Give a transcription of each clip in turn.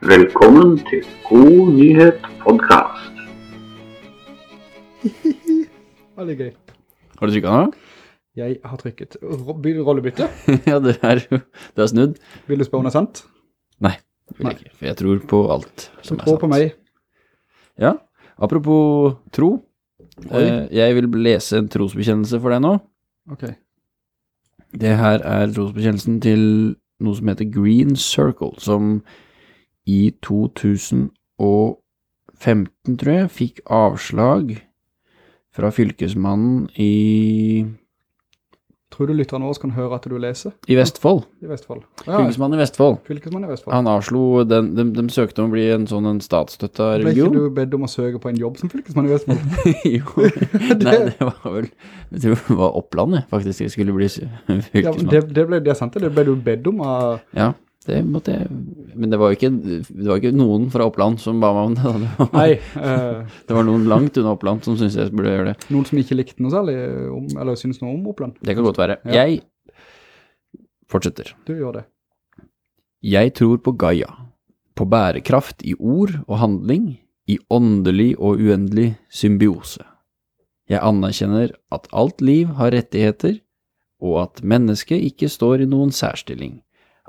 Velkommen til God nyhet podkast. Veldig gøy. Har du trykket nå? Jeg har trykket by- rollebytte. ja, det er jo, det er snudd. Vil du spørre om det er sant? Nei, vil jeg ikke, for jeg tror på alt som er Tro sant. på meg. Ja, apropos tro. Eh, jeg vil lese en trosbekjennelse for deg nå. Ok. Det her er trosbekjennelsen til noe som heter Green Circle, som i 2015, tror jeg, fikk avslag fra fylkesmannen i, Tror du lytterne våre kan høre at du leser i Vestfold. i Vestfold? Ja, Fylkesmannen i Vestfold. Fylkesmannen i Vestfold. Han avslo den, de, de søkte om å bli en sånn en statsstøtta Ble ikke du bedt om å søke på en jobb som fylkesmann i Vestfold? jo. Nei, det var vel Jeg tror det var Opplandet faktisk. Jeg skulle bli fylkesmann. Ja, det, det ble det er sant, det ble du bedt om av Ja, det måtte jeg Men det var jo ikke, det var ikke noen fra Oppland som ba meg om det. Det var, Nei, Uh, det var noen langt unna Oppland som syntes jeg burde gjøre det. noen som ikke likte noe særlig om, eller syntes noe om Oppland. Det kan godt være. Ja. Jeg fortsetter. Du gjør det. Jeg tror på Gaia, på bærekraft i ord og handling, i åndelig og uendelig symbiose. Jeg anerkjenner at alt liv har rettigheter, og at mennesket ikke står i noen særstilling,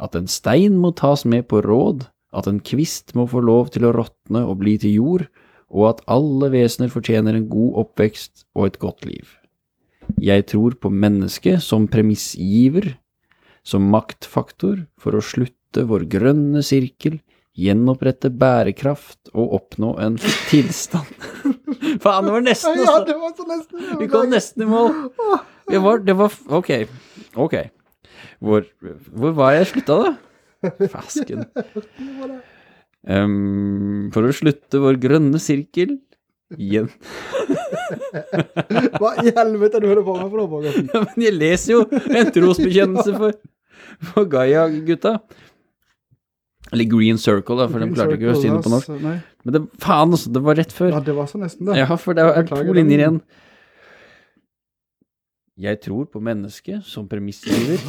at en stein må tas med på råd, at en kvist må få lov til å råtne og bli til jord, og at alle vesener fortjener en god oppvekst og et godt liv. Jeg tror på mennesket som premissgiver, som maktfaktor for å slutte vår grønne sirkel, gjenopprette bærekraft og oppnå en tilstand. Faen, det var nesten, Ja, det var så nesten. Vi kom nesten i mål. Det var, det var, ok, ok. Hvor, hvor var jeg slutta da? Fasken. Um, for å slutte vår grønne sirkel, igjen. Hva i helvete er du holder på med for noe? Ja, men jeg leser jo en trosbekjennelse for, for Gaia-gutta. Eller Green Circle, da, for de klarte ikke å si det på norsk. Nei. Men det, faen, altså, det var rett før. Ja, det var så nesten det. Ja, for det er to linjer igjen. Jeg tror på mennesket som premissgiver.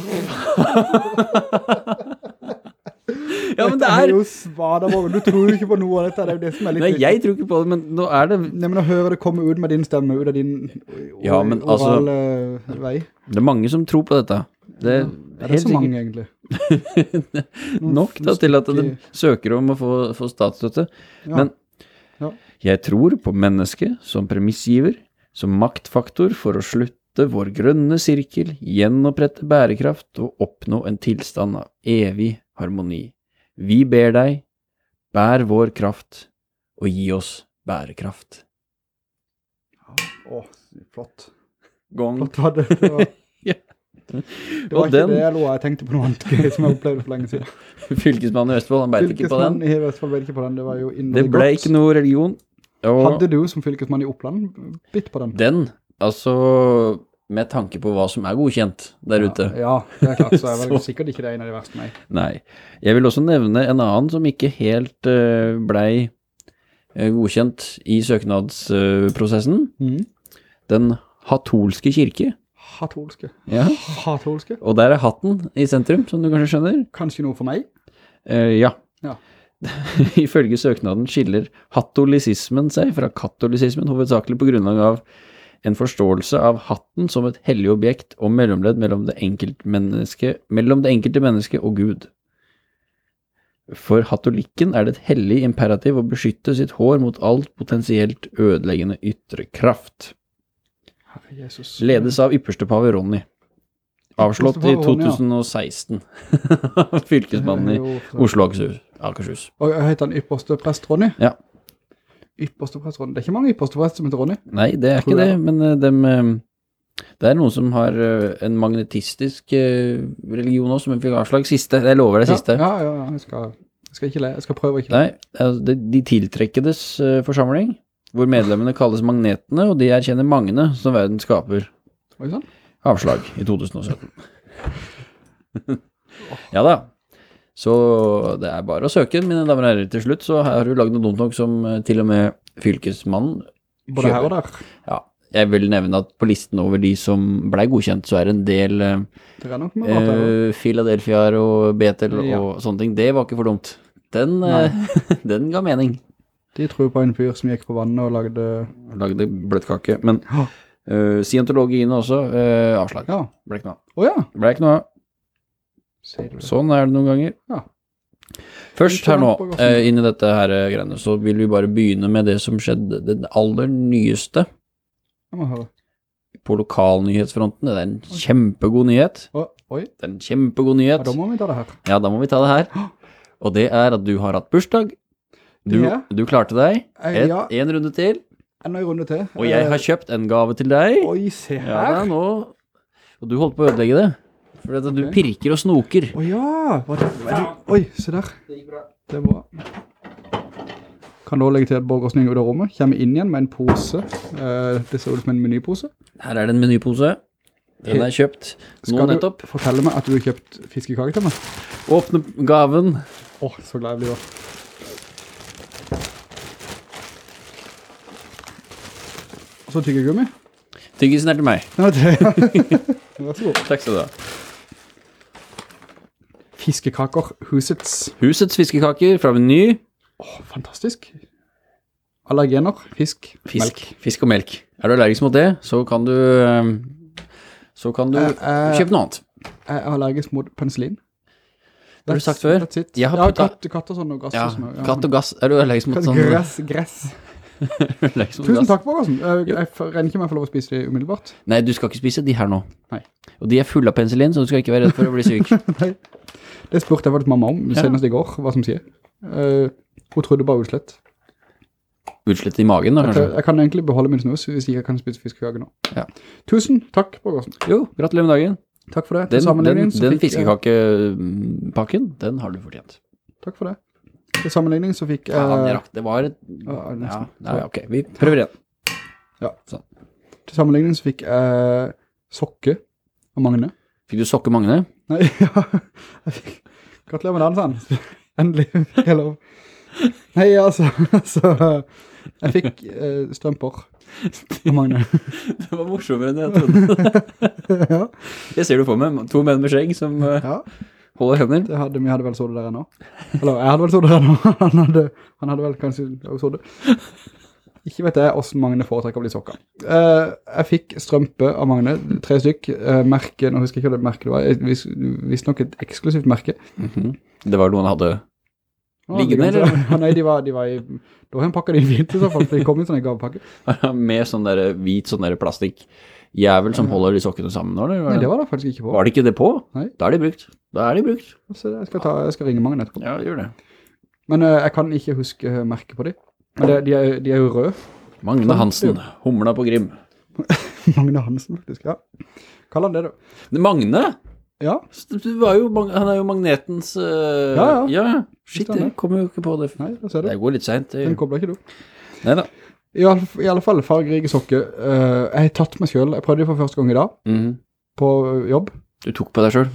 Ja, men det er jo svada. Du tror jo ikke på noe av dette. Det er jo det som er litt Nei, jeg tror ikke på det, men nå er det Nei, men å høre det komme ut med din stemme, ut av din Ja, men altså- orale vei. Det er mange som tror på dette. Det er Er det så sikkert mange, egentlig? nok da, til at de søker om å få, få statsstøtte. Ja. Men Ja. jeg tror på mennesket som premissgiver, som maktfaktor for å slutte vår grønne sirkel, gjenopprette bærekraft og oppnå en tilstand av evig harmoni. Vi ber deg, bær vår kraft og gi oss bærekraft. Å, flott. Gong. Flott var det. Det var, Ja. det var ikke den- det jeg lo. Jeg tenkte på noe annet gøy som jeg opplevde for lenge siden. Fylkesmannen i Østfold, han beit ikke på den. Fylkesmann i Østfold beit ikke på den. Det var jo Det ble godt. ikke noe religion. Og Hadde du som fylkesmann i Oppland bitt på den? den, altså med tanke på hva som er godkjent der ute. Ja, det er klart, så er vel sikkert ikke det en av de verste, nei. Nei. Jeg vil også nevne en annen som ikke helt uh, blei eh, godkjent i søknadsprosessen. Mm. Den hatolske kirke. Hatolske. Ja. Hatolske. Og der er hatten i sentrum, som du kanskje skjønner. Kanskje noe for meg? Uh, ja. Ja. Ifølge søknaden skiller hatolisismen seg fra katolisismen hovedsakelig på grunnlag av en forståelse av hatten som et hellig objekt og mellomledd mellom det, mellom det enkelte menneske og Gud. For hatolikken er det et hellig imperativ å beskytte sitt hår mot alt potensielt ødeleggende ytre kraft. Jesus. Ledes av ypperste pave Ronny. Avslått i Ypperste pave Ronny, ja. 2016. Fylkesmannen i Oslo og. Akershus. Og heter han ypperste prest Ronny? Ja. Ypperste prest Ronny. Det er ikke mange ypperste prest som heter Ronny. Nei, det er ikke det, men eh, dem, eh, det er noen som har eh, en magnetistisk religion også, som fikk avslag siste. Jeg lover det siste. Ja, ja, ja. Jeg skal, jeg skal ikke le. Jeg skal prøve å ikke le. Nei, altså, det, de tiltrekkedes forsamling, hvor medlemmene kalles magnetene, og de erkjenner mangene som verden skaper. Oi, sånn. Avslag i 2017. ja da. Så det er bare å søke, mine damer og herrer. Til slutt så har du lagd noe dumt nok som eh, til og med fylkesmannen Både her og der. Ja, jeg vil nevne at på listen over de som ble godkjent, så er det en del eh, Det er nok eh, Philadelphiaer og Betel Ja. og sånne ting. Det var ikke for dumt. Den, eh, den ga mening. De tror på en fyr som gikk på vannet og lagde Lagde bløtkake. Men uh, scientologiene også, uh, avslag. Ja. Ble ikke noe av. Oh, ja. Ble ikke noe av. Sånn er det noen ganger. Ja. Først her nå, eh, inn i dette her eh, greiene, så vil vi bare begynne med det som skjedde, det aller nyeste på lokalnyhetsfronten. Det er en kjempegod nyhet. Oi, Det er en kjempegod ja, nyhet. da må vi ta det her. Ja, da må vi ta det her. Og det er at du har hatt bursdag. Du, du klarte deg. Eh, Et, ja. En runde til. En runde til. Og jeg har kjøpt en gave til deg. Oi, se her. Ja, er nå. Og du holdt på å ødelegge det. For at du pirker og snoker. Å ja. Var det, var det, oi, se der. Det er bra. Kan da legge til at ut av rommet. Kommer inn igjen med en pose. Eh, det ser ut som en menypose. Her er det en menypose. Den er kjøpt nå Skal du fortelle meg at du har kjøpt fiskekake til meg? Åpne gaven. Åh, så glad jeg blir da. Og så tyggegummi. Tyggisen er til meg. Ja, det Vær så god. Takk skal du ha. Fiskekaker, husets. Husets fiskekaker fra Meny. Åh, fantastisk. Allergener, fisk, Fisk. melk. Fisk og melk. Er du allergisk mot det, så kan du eh, Så kan du Eh, eh, kjøpe noe annet. Jeg er allergisk mot penicillin. Har du sagt før? Jeg har ja, katt, katt og sånn og gass Ja, og sånn. Ja, katt og gass. Er du allergisk mot sånn Gress, gress. Tusen takk, Borgersen. Jeg, regner ikke med å få lov å spise det umiddelbart. Nei, du skal ikke spise de her nå. Nei. Og de er fulle av penicillin, så du skal ikke være redd for å bli syk. Nei. Det spurte jeg faktisk mamma om Ja. senest i går, hva som sier. Uh, hun trodde bare utslett. Utslett i magen, da, Jeg, kanskje? jeg kan egentlig beholde min snus hvis ikke jeg kan spise fiskekake nå. Ja. Tusen takk, Borgersen. Jo, gratulerer med dagen. Takk for det. Den, den, den fiskekakepakken, den har du fortjent. Takk for det. Til sammenligning så fikk jeg... Ja, det var et... ja, nei, ok. Vi prøver igjen. Ja. Sånn. Til sammenligning så fikk jeg sokke av Magne. Fikk du sokke Magne? Nei, ja. Jeg fikk... Gratulerer med dansen. Endelig Hello. Nei, altså, så jeg fikk uh, strømper av Magne. Det var morsommere enn jeg trodde. ja, Jeg ser du for meg to menn med skjegg som Uh, ja, holder hender. hadde, vi hadde vel så det der ennå. Eller, jeg hadde vel så det der ennå. Han hadde, han hadde vel kanskje også så det. Ikke vet jeg hvordan Magne foretrekker å bli sokka. Uh, jeg fikk strømpe av Magne, tre stykk. Uh, merke, nå husker jeg ikke hva det merket var. Jeg vis, nok et eksklusivt merke. Mhm. Det var noen hadde Liggende, eller? Ja, nei, de var, de var i, da har han pakket de fint i så fall, for de kom i en sånn gavepakke. med sånn der hvit sånn der plastikkjævel som holder de sokkene sammen eller? Nei, det var det faktisk ikke på. Var det ikke det på? Nei. Da er de brukt. Da er de brukt. Altså, jeg skal, ta, jeg skal ringe Magne etterpå. Ja, gjør det. Men uh, jeg kan ikke huske eh, merket på de. Men det, de, er, de er jo røde. Magne Hansen, humla på Grim. Magne Hansen, faktisk, ja. Kall han det da. Magne? Ja, jo, han er jo magnetens uh, Ja, ja. ja. Shit, jeg kommer jo ikke på det. nei, da ser du. Det går litt sent. Den kobler ikke du. Neida. I alle, I alle fall, fargerike sokker. Uh, jeg har tatt meg selv, jeg prøvde det for første gang i dag, Mm. på jobb. Du tok på deg selv?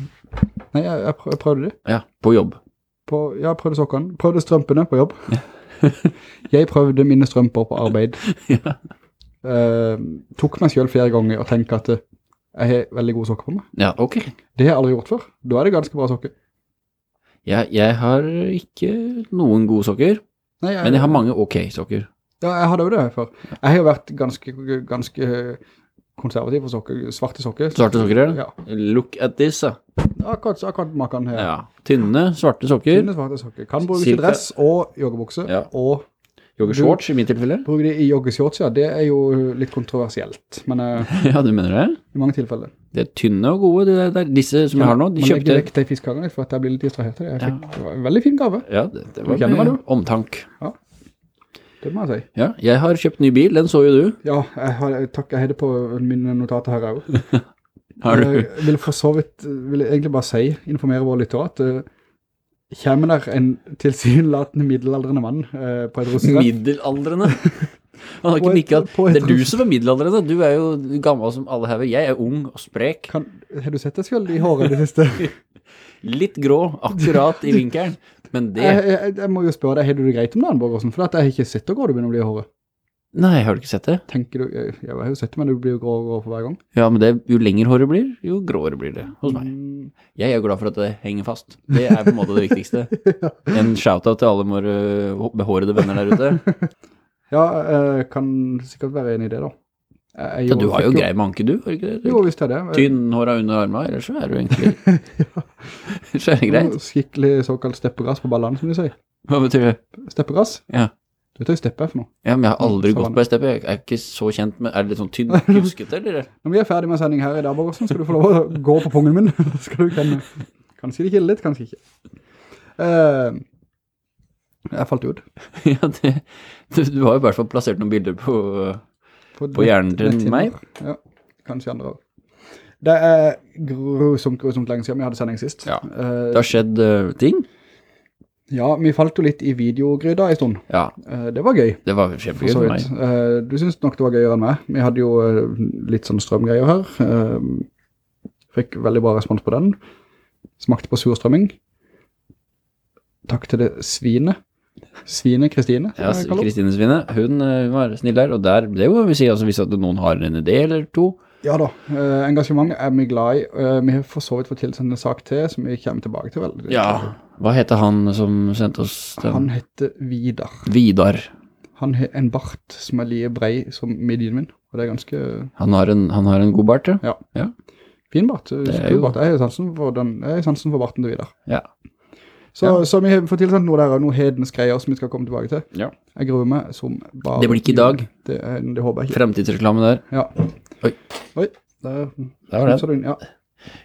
Nei, jeg, jeg prøv- jeg prøvde det. Ja, på jobb. På, ja, jeg prøvde sokkene. Prøvde strømpene på jobb. jeg prøvde mine strømper på arbeid. Ja. Uh, tok meg selv flere ganger og tenkte at eh, jeg har veldig gode sokker på meg. Ja, ok. Det har jeg aldri gjort før. Da er det ganske bra sokker. Jeg, jeg har ikke noen gode sokker, Nei, jeg, men jeg har mange ok sokker. Ja, jeg hadde jo det før. Jeg har jo vært ganske, ganske konservativ på sokker, svarte sokker. Svarte sokker, ja. Ja, Look at this, ja. akkurat, akkurat maken her. ja. Tynne, svarte sokker. Tynne svarte sokker. Kan bruke i dress og joggebukse, Ja. og Joggeshorts i mitt tilfelle. bruke de i joggeshorts, ja. Det er jo litt kontroversielt, men eh, Ja, du mener det? i mange tilfeller. Det er tynne og gode, det der. Disse som jeg har nå, de kjøpte... Men kjøpte... lekte i fiskekakene litt, for at jeg ble litt distrahert av det. Jeg fikk ja. en veldig fin gave, Ja, det, det var med omtank. Det må jeg si. Ja, jeg har kjøpt ny bil, den så jo du. Ja, jeg har, takk, jeg har det på mine notater her også. Har du? Jeg vil for så vidt, vil jeg egentlig bare si, informere våre lyttere at uh, kommer der en tilsynelatende middelaldrende mann uh, på et russetreff. Middelaldrende. Han har ikke et- nikket. Det er du som er middelaldrende. Du er jo gammel som alle her. Jeg er ung og sprek. Kan, har du sett deg selv i håret det siste? Litt grå, akkurat i vinkelen. Men det jeg, jeg, jeg må jo spørre deg, har du det greit om dagen, Borgersen? For at jeg har ikke sett deg gå, du begynner å bli håret. Nei, har du ikke sett det? Tenker du, jeg, jeg har jo sett det, men det blir jo grå og grå for hver gang. Ja, men det, jo lenger håret blir, jo gråere blir det hos meg. Mm, Jeg er glad for at det henger fast. Det er på en måte det viktigste. En shout-out til alle våre behårede venner der ute. Ja, jeg kan sikkert være enig i det da. Ja, du har jo grei manke, du, har ikke det? Jo, visst er det. Tynnhåra under armene, ellers så er du egentlig Så er det greit. Skikkelig såkalt steppegass på ballene, som de sier. Hva betyr det? Steppegass? Ja. Du vet hva steppe er for noe? Ja, men jeg har aldri gått på en steppe. Jeg er ikke så kjent med Er det litt sånn tynn, husket, eller? Når vi er ferdig med sending her i dag, Borgersen, skal du få lov å gå på pungen min. Skal du kjenne. Kanskje det kilder litt, kanskje ikke. Uh, jeg falt ut. Ja, det, du, du har jo i hvert fall plassert noen bilder på På hjernen til meg? Ja, kanskje andre også. Det er grusomt, grusomt lenge siden vi hadde sending sist. Ja. Eh, Det har skjedd uh, ting. ja, vi falt jo litt i videogryda en stund. Ja, Uh, det var gøy. det var kjempegøy for meg. Uh, du synes nok det var gøyere enn meg. Vi hadde jo litt sånn strømgreier her. Fikk veldig bra respons på den. Smakte på surstrømming. Takk til det svine. Svine Kristine. Ja. Kristine Svine, hun hun var snill der, og der, det må vi si, altså hvis noen har en idé eller to, Ja da, eh, engasjement er vi glad i. Eh, vi har for så vidt fått tilsendt en sak til, som vi kommer tilbake til vel. ja, hva heter han som sendte oss den? Han heter Vidar. Vidar. Han har en bart som er like brei som midjen min, og det er ganske Han har en, han har en god bart, ja. Ja. Ja. fin bart. Det er jo- bart. Jeg har sansen for, den, sansen for barten til Vidar. Ja. Så, Ja. så vi fått tilsendt noe der, av noe hedens greier som vi skal komme tilbake til. Ja. Jeg gruer meg som bare... Det blir ikke i dag. Det, er- det håper jeg ikke. Fremtidsreklame der. Ja. Oi. Oi, der Der var den. Ja,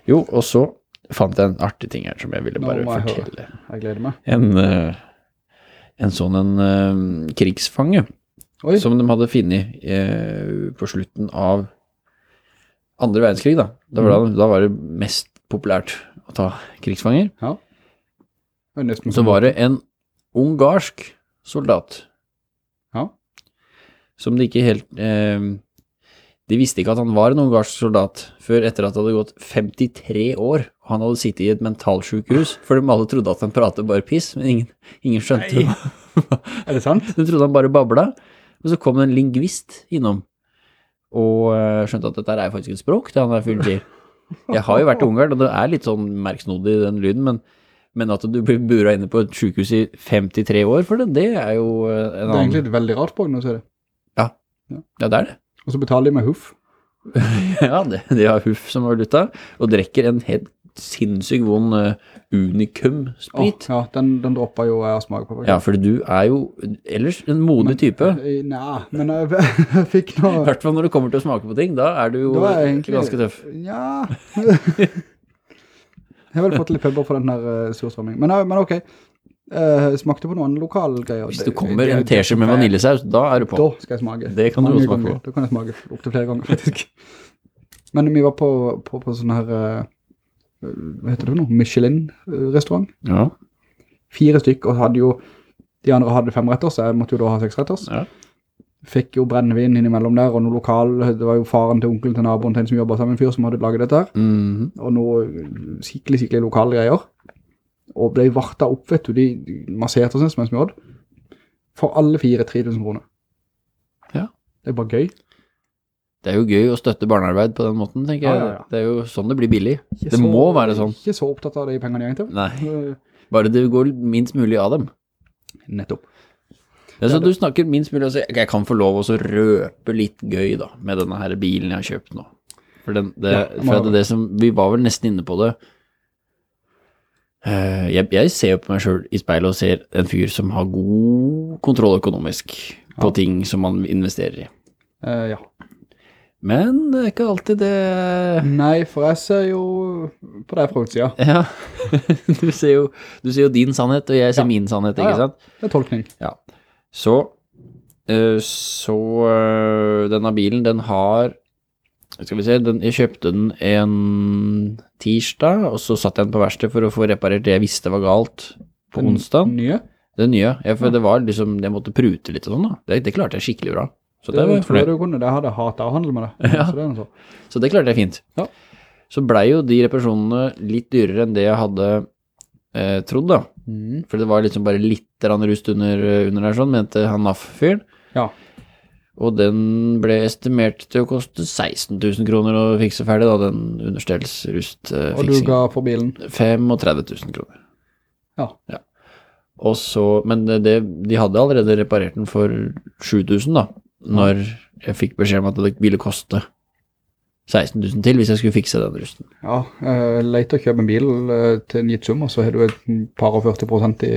Jo, og så fant jeg en artig ting her som jeg ville bare jeg høre. fortelle. jeg gleder meg. En, eh, en sånn en eh, krigsfange Oi, som de hadde finnet eh, på slutten av andre verdenskrig da. Da var, det, da var det mest populært å ta krigsfanger. ja. Så var det en ungarsk soldat Ja. som de ikke helt eh, De visste ikke at han var en ungarsk soldat før etter at det hadde gått 53 år, og han hadde sittet i et mentalsykehus, for de alle trodde at han pratet bare piss, men ingen, ingen skjønte Nei. det. Er det sant? De trodde han bare babla, og så kom en lingvist innom, og eh, skjønte at dette er faktisk et språk, det han er fylt i. Jeg har jo vært i Ungarn, og det er litt sånn merksnodig den lyden, men, men at du blir bura inne på et sykehus i 53 år for det, det er jo en annen... Det er egentlig et veldig rart på når du ser det. Ja, det er det. Og så betaler de med huff. Ja, det, det har Huff som valuta, og drikker en helt sinnssykt vond uh, unikum-sprit. Oh, ja, den, den dropper jo jeg har smake på. Ja, for du er jo ellers en modig type. Eh, Nei, men jeg, jeg fikk I noe... hvert fall når du kommer til å smake på ting, da er du jo er egentlig- ganske tøff. Ja. jeg har vel fått litt pepper på den der uh, surstrømming. Men, eh, men ok, Eh, smakte på noen lokale greier. Hvis det kommer en tesje med vaniljesaus, da er du på. Da skal jeg smake. Det kan du også smake på. Da kan jeg smake opp til flere ganger, faktisk. Men vi var på, på, på sånn her, uh, hva heter det nå? Michelin-restaurant. Ja, Fire stykk, og hadde jo, de andre hadde fem retter, så jeg måtte jo da ha seks retter. ja. Fikk jo brennevin innimellom der, og noe lokal, det var jo faren til onkelen til naboen til en som jobbet sammen, en fyr som hadde laget dette her, Mhm. og noe skikkelig, skikkelig lokale greier. Og ble varta opp, vet du, de masserte oss mens vi hadde. For alle fire 3000 kroner. Ja. Det er bare gøy. Det er jo gøy å støtte barnearbeid på den måten, tenker jeg. Ja, ja, ja. Det er jo sånn det blir billig. Ikke Det må være sånn. Ikke så opptatt av de pengene egentlig. Nei, bare det går minst mulig av dem. Nettopp. Er så du snakker minst mulig, altså, jeg kan få lov å røpe litt gøy da, med denne her bilen jeg har kjøpt nå. For, den, det, Ja, for det, det som, vi var vel nesten inne på det. Eh, jeg, jeg ser jo på meg selv i speilet og ser en fyr som har god kontroll økonomisk på Ja. ting som man investerer i. Eh, ja. Men det er ikke alltid det... Nei, for jeg ser jo på deg fra utsida. Ja, du ser, jo, du ser jo din sannhet, og jeg ser Ja. min sannhet, ikke ikke ja. sant? Det er tolkning. Ja. Så, eh, så eh, denne bilen, den har, skal vi se, den, jeg kjøpte den en tirsdag, og så satt jeg den på verksted for å få reparert det jeg visste var galt på Den onsdag. Nye. Den nye, ja, for det var liksom, jeg måtte prute litt og sånn da. Det, det klarte jeg skikkelig bra. Så Det, det var fornøyd. kunne. Det hadde jeg hatet å handle med det. Ja. Så det er så. Så det klarte jeg fint. Ja. Så blei jo de reparasjonene litt dyrere enn det jeg hadde eh, trodd da. Mm. For det var liksom bare litt rust under, under der sånn, mente han NAF-fyren. Ja. Og den ble estimert til å koste 16 000 kroner å fikse ferdig, da, den Og du ga på bilen. 35 000 kroner. Ja. Og så, men det, de hadde allerede reparert den for 7000 da, når jeg fikk beskjed om at det ville koste 16 000 til hvis jeg skulle fikse den rusten. Ja, uh, leit å kjøpe en bil uh, til en gitt sum, og så har du et par og 40 prosent i...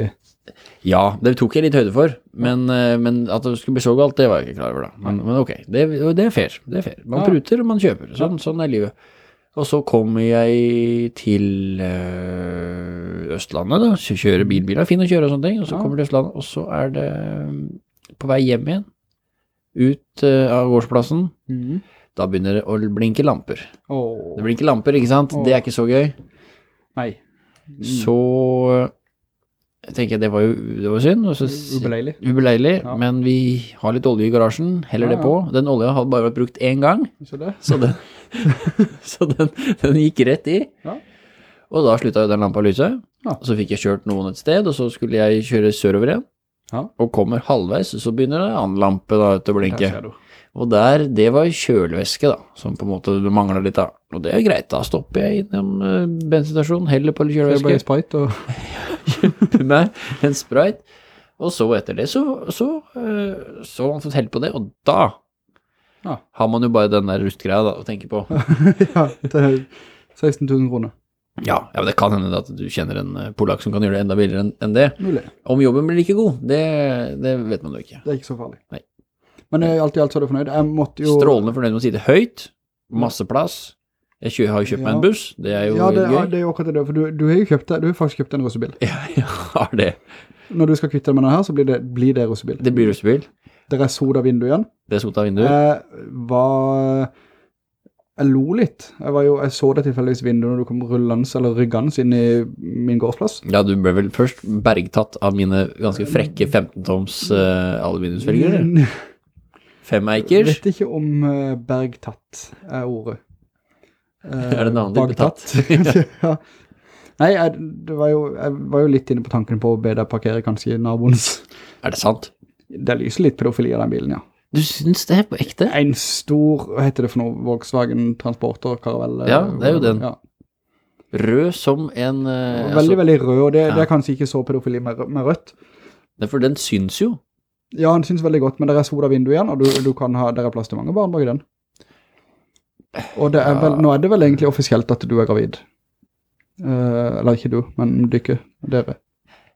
Ja, det tok jeg litt høyde for, men, uh, men at det skulle bli så galt, det var jeg ikke klar over da. Men, men ok, det, det er fair, det er fair. Man Ja. pruter og man kjøper, sånn, sånn er livet. Og så kommer jeg til Østlandet da, kjører bilbiler, fin å kjøre og sånne ting, og så Ja. kommer til Østlandet, og så er det øh, på vei hjem igjen, ut av gårdsplassen, Mhm. Da begynner det å blinke lamper. Oh. Det blinker lamper, ikke sant? Det er ikke så gøy. nei. Så jeg tenker det var jo det var synd, og så Ubeleilig. Ubeleilig, Ja. men vi har litt olje i garasjen, heller Ja, det på. Den olja hadde bare vært brukt én gang, Så det? så den, så den, den gikk rett i. Ja. Og da slutta jo den lampa å lyse. Ja. Så fikk jeg kjørt noen et sted, og så skulle jeg kjøre sørover igjen. Ja. Og kommer halvveis, så begynner en annen lampe da til å ser blinke. Du. Og der, det var kjølevæske da, som på en måte mangla litt da. Og det er greit, da stopper jeg innom uh, bensinstasjonen, heller på litt Det er bare kjølevæske. sprite og... Kjøper meg en Sprite. Og så etter det så, så, uh, så har man fått hell på det, og da Ja. har man jo bare den der rustgreia da, å tenke på. ja, det er 16 000 kroner. Ja, ja, men det kan hende at du kjenner en eh, polakk som kan gjøre det enda billigere enn det. Mulig. Om jobben blir like god, det, det vet man jo ikke. Det er ikke så farlig. Nei. Men eh, alt i alt så er du fornøyd. Jeg måtte jo... Strålende fornøyd med å sitte høyt, masse plass. Jeg har jo kjøpt meg en buss, det er jo Ja, det, ja, det er jo akkurat det. For du, du har jo kjøpt. Du har faktisk kjøpt en russebil. Ja, jeg har det. Når du skal kvitte deg med den her, så blir det, blir det russebil. Det blir russebil. Det er soda vindu igjen. Det er sota av vinduet. Jeg var... Jeg lo litt. Jeg, var jo, jeg så det tilfeldigvis vinduet når du kom rullende eller ryggende inn i min gårdsplass. Ja, du ble vel først bergtatt av mine ganske frekke 15-toms uh, aluminiumsfelger. eller? Fem eikers? Jeg vet ikke om eh, bergtatt er ordet. Eh, Er det navnet ditt bagtatt? ja. Nei, jeg, det var jo, jeg var jo litt inne på tanken på å be deg parkere kanskje naboens. Er det sant? Det lyser litt pedofili av den bilen, ja. Du syns det er på ekte? En stor, hva heter det for noe, Volkswagen Transporter Caravelle. Ja, det er jo den. Ja. Rød som en eh, veldig, veldig rød, og det, det er kanskje ikke så pedofili med, med rødt. altså, For den syns jo. Ja, han synes veldig godt, men det er soda vindu igjen, og du, du kan ha, der er plass til mange barn bak den. Og det er vel, nå er det vel egentlig offisielt at du er gravid. Uh, eller ikke du, men dykke, dere.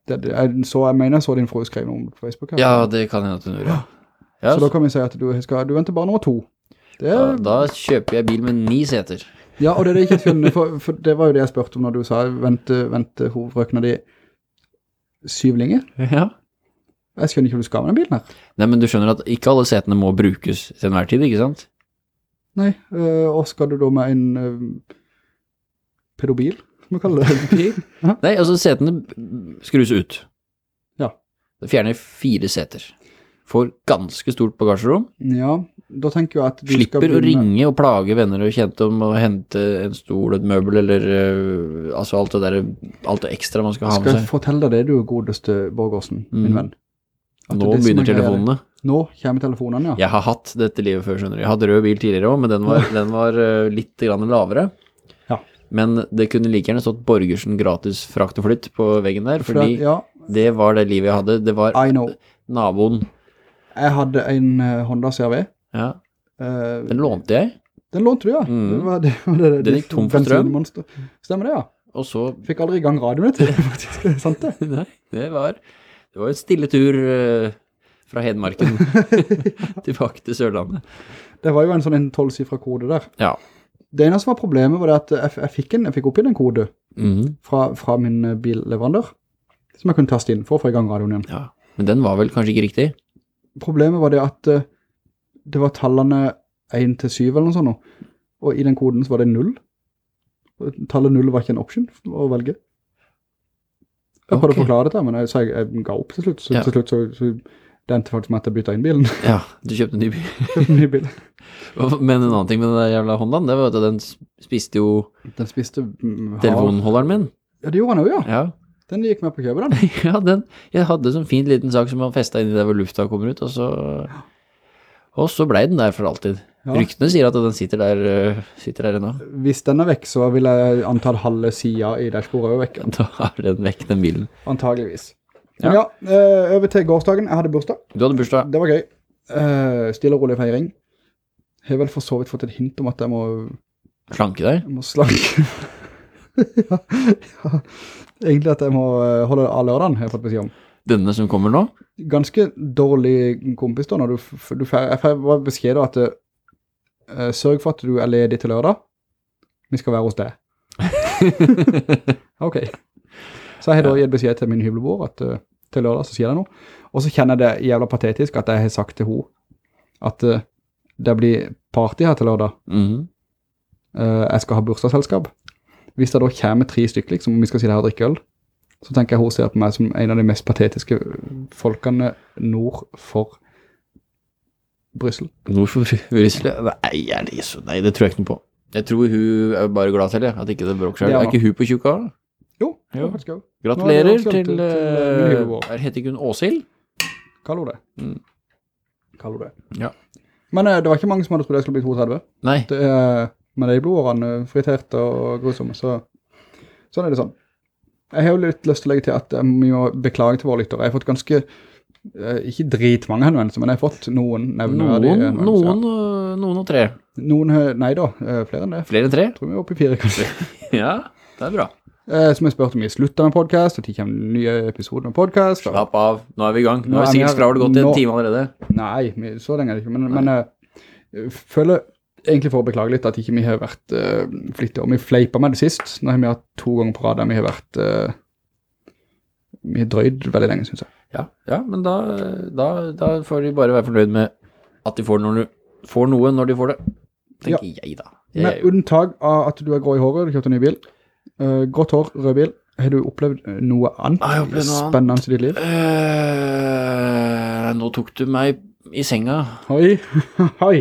Det, det, jeg, så, jeg mener jeg så din frue skrev noe på Facebook her. Ja, det kan hende at hun gjør. Ja. Så da kan vi si at du, skal, du venter bare nummer to. Det, da, da kjøper jeg bil med ni seter. ja, og det er det ikke skjønner, for, for det var jo det jeg spørte om når du sa, vente, vente hovedfrøkene de syvlinger. Ja. Jeg skjønner ikke hva du skal med den bilen her. Nei, men du skjønner at ikke alle setene må brukes til enhver tid, ikke sant? Nei, øh, og skal du da med en øh, pedobil, som vi kaller det? Nei, altså setene skrus ut. Ja. Det fjerner fire seter. Får ganske stort bagasjerom. Ja, da tenker jeg at du Slipper skal å ringe og plage venner og kjente om å hente en stol, et møbel, eller øh, altså alt det der, alt det ekstra man skal ha Skal med jeg fortelle deg det, du godeste Borgårdsen, Mm. min venn? Nå begynner er telefonene. Nå kommer telefonene, ja. Jeg har hatt dette livet før, skjønner du. Jeg hadde rød bil tidligere også, men den var, den var øh, litt lavere. Ja. Men det kunne like gjerne stått Borgersen gratis frakt og flytt på veggen der, For fordi ja, det var det livet jeg hadde. Det var naboen. Jeg hadde en eh, Honda CRV. Ja, Eh, den lånte jeg. den lånte du, ja. Mm. Det var, det, var det, Den gikk tom for strøm. Stemmer det, ja. Og så Fikk aldri i gang radioen vet. Er sant det. Nei, det var, det var jo en stille tur eh, fra Hedmarken tilbake til Sørlandet. Det var jo en sånn en tolvsifra kode der. Ja. Det eneste som var problemet var det at jeg, jeg, fikk, en, jeg fikk oppgitt en kode Mhm. fra, fra min eh, billeverandør, som jeg kunne taste inn for å få i gang radioen igjen. ja. Men den var vel kanskje ikke riktig? Problemet var det at eh, det var tallene 1 til 7 eller noe sånt, og i den koden så var det 0. Tallet 0 var ikke en option å velge. Jeg prøvde okay. å forklare dette, men jeg, så jeg, jeg ga opp til slutt. Så Ja. til slutt så, så det endte faktisk med at jeg bytta inn bilen. Ja, du kjøpte en ny bil. en ny bil. Men en annen ting med den jævla Hondaen, det var at den spiste jo Den spiste mm, telefonholderen min. Ja, det gjorde han jo, ja. Ja. Den gikk med på kjøpet, den. ja, den. Jeg hadde en sånn fin liten sak som man festet inn i der hvor lufta kommer ut, og så... Og så ble den der for alltid. Ja. Ryktene sier at den sitter der, øh, sitter der ennå. Hvis den er vekk, så vil jeg anta at halve siden i dashbordet er vekk. Da er den vekk, den bilen. Antageligvis. Men ja, eh, over til gårsdagen. Jeg hadde bursdag. Du hadde bursdag. Det var gøy. Uh, stille og rolig feiring. Jeg har vel for så vidt fått et hint om at jeg må, Slanke deg. jeg må slanke. ja, ja. Egentlig at jeg må eh, holde av lørdagen, har jeg fått beskjed om. Denne som kommer nå. Ganske dårlig kompis da, når du, du jeg får beskjed da at eh, sørg for at du er ledig til lørdag. Vi skal være hos deg. Ok. Så jeg har da gitt beskjed til min hybelbord at uh, til lørdag så sier jeg noe. Og så kjenner jeg det jævla patetisk at jeg har sagt til henne at uh, det blir party her til lørdag. Mm -hmm. uh, jeg skal ha bursdagsselskap. Hvis det da kommer tre stykker, liksom, om vi skal sitte her og drikke øl, så tenker jeg hun ser på meg som en av de mest patetiske folkene nord for Bryssel. Nord for Brussel? Nei? Nei, det tror jeg ikke noe på. Jeg tror hun er bare glad til det, at ikke det bråker seg. Ja. Er ikke hun på tjukka? Jo, Jo. faktisk jo. Gratulerer er til, til, til min hybelbord. er- heter ikke hun Åshild? Kall hun det. Mm. Kall hun det. Ja. Men uh, det var ikke mange som hadde trodd jeg skulle bli 32. Nei, Det er, men de blodårene fritert friterte og grusomme, så sånn er det sånn. Jeg har jo litt lyst til å legge til at eh, vi må beklage til våre lyttere. Jeg har fått ganske, eh, ikke dritmange henvendelser, men jeg har fått noen nevneverdige noen, henvendelser. noen, og- noen og tre. Noen, eh, nei da, eh, flere enn det. Flere enn tre? Tror vi er oppe i fire, kanskje. Ja, det er bra. Eh, Som jeg spørte om i slutta med podcast, og til kommer nye episoder med podcast. og- Slapp av, nå er vi i gang. Nå Nå er er vi sikkert skravlet gått i en time allerede. Nei, så lenge er det ikke. Men, men eh, jeg føler egentlig for å beklage litt at ikke vi har vært uh, flittig, Og vi fleipa med det sist. Nå har vi hatt to ganger på rad der vi har vært eh, Vi har drøyd veldig lenge, synes jeg. Ja, ja men da, da, da får de bare være fornøyd med at de får, når du, får noe når de får det. Tenker jeg da. Jeg, Med unntak av at du er grå i håret, du kjøpte en ny bil. uh, grått hår, rød bil. Har du opplevd eh, noe annet Ah, opplevd noe annet. spennende i ditt liv? Uh, nå tok du meg i senga. Oi, oi.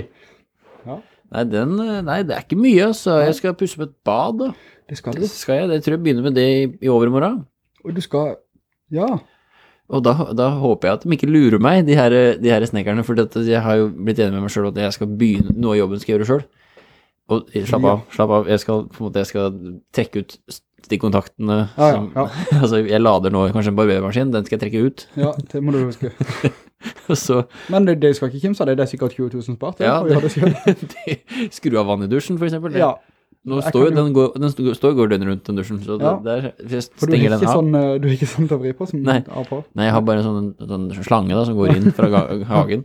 Nei, den, nei, det er ikke mye, så jeg skal pusse på et bad. Da. Det skal du. Det skal jeg, jeg tror jeg begynner med det i, i overmorgen. Og du skal, ja. Og da, da håper jeg at de ikke lurer meg, de her, de her snekkerne, for jeg har jo blitt enig med meg selv at jeg skal begynne, noe av jobben skal jeg gjøre selv. Og slapp av, slapp av, jeg skal, på en måte, jeg skal trekke ut de kontaktene ja, som- ja. altså, jeg lader nå kanskje en barbermaskin, den skal jeg trekke ut. Ja, det må du huske. Så, Men det, det skal ikke kimse av det, det er sikkert 20 000 spart. ja, det det, skru av vann i dusjen, for eksempel. Det- ja, Nå står jo, den, går, den står går den rundt den dusjen, så Ja. det, der, du er, stenger den av. sånn, eh, du er ikke sånn til å vri på som Nei. av på. Nei, jeg har bare en sånn, sånn slange da, som går inn fra hagen.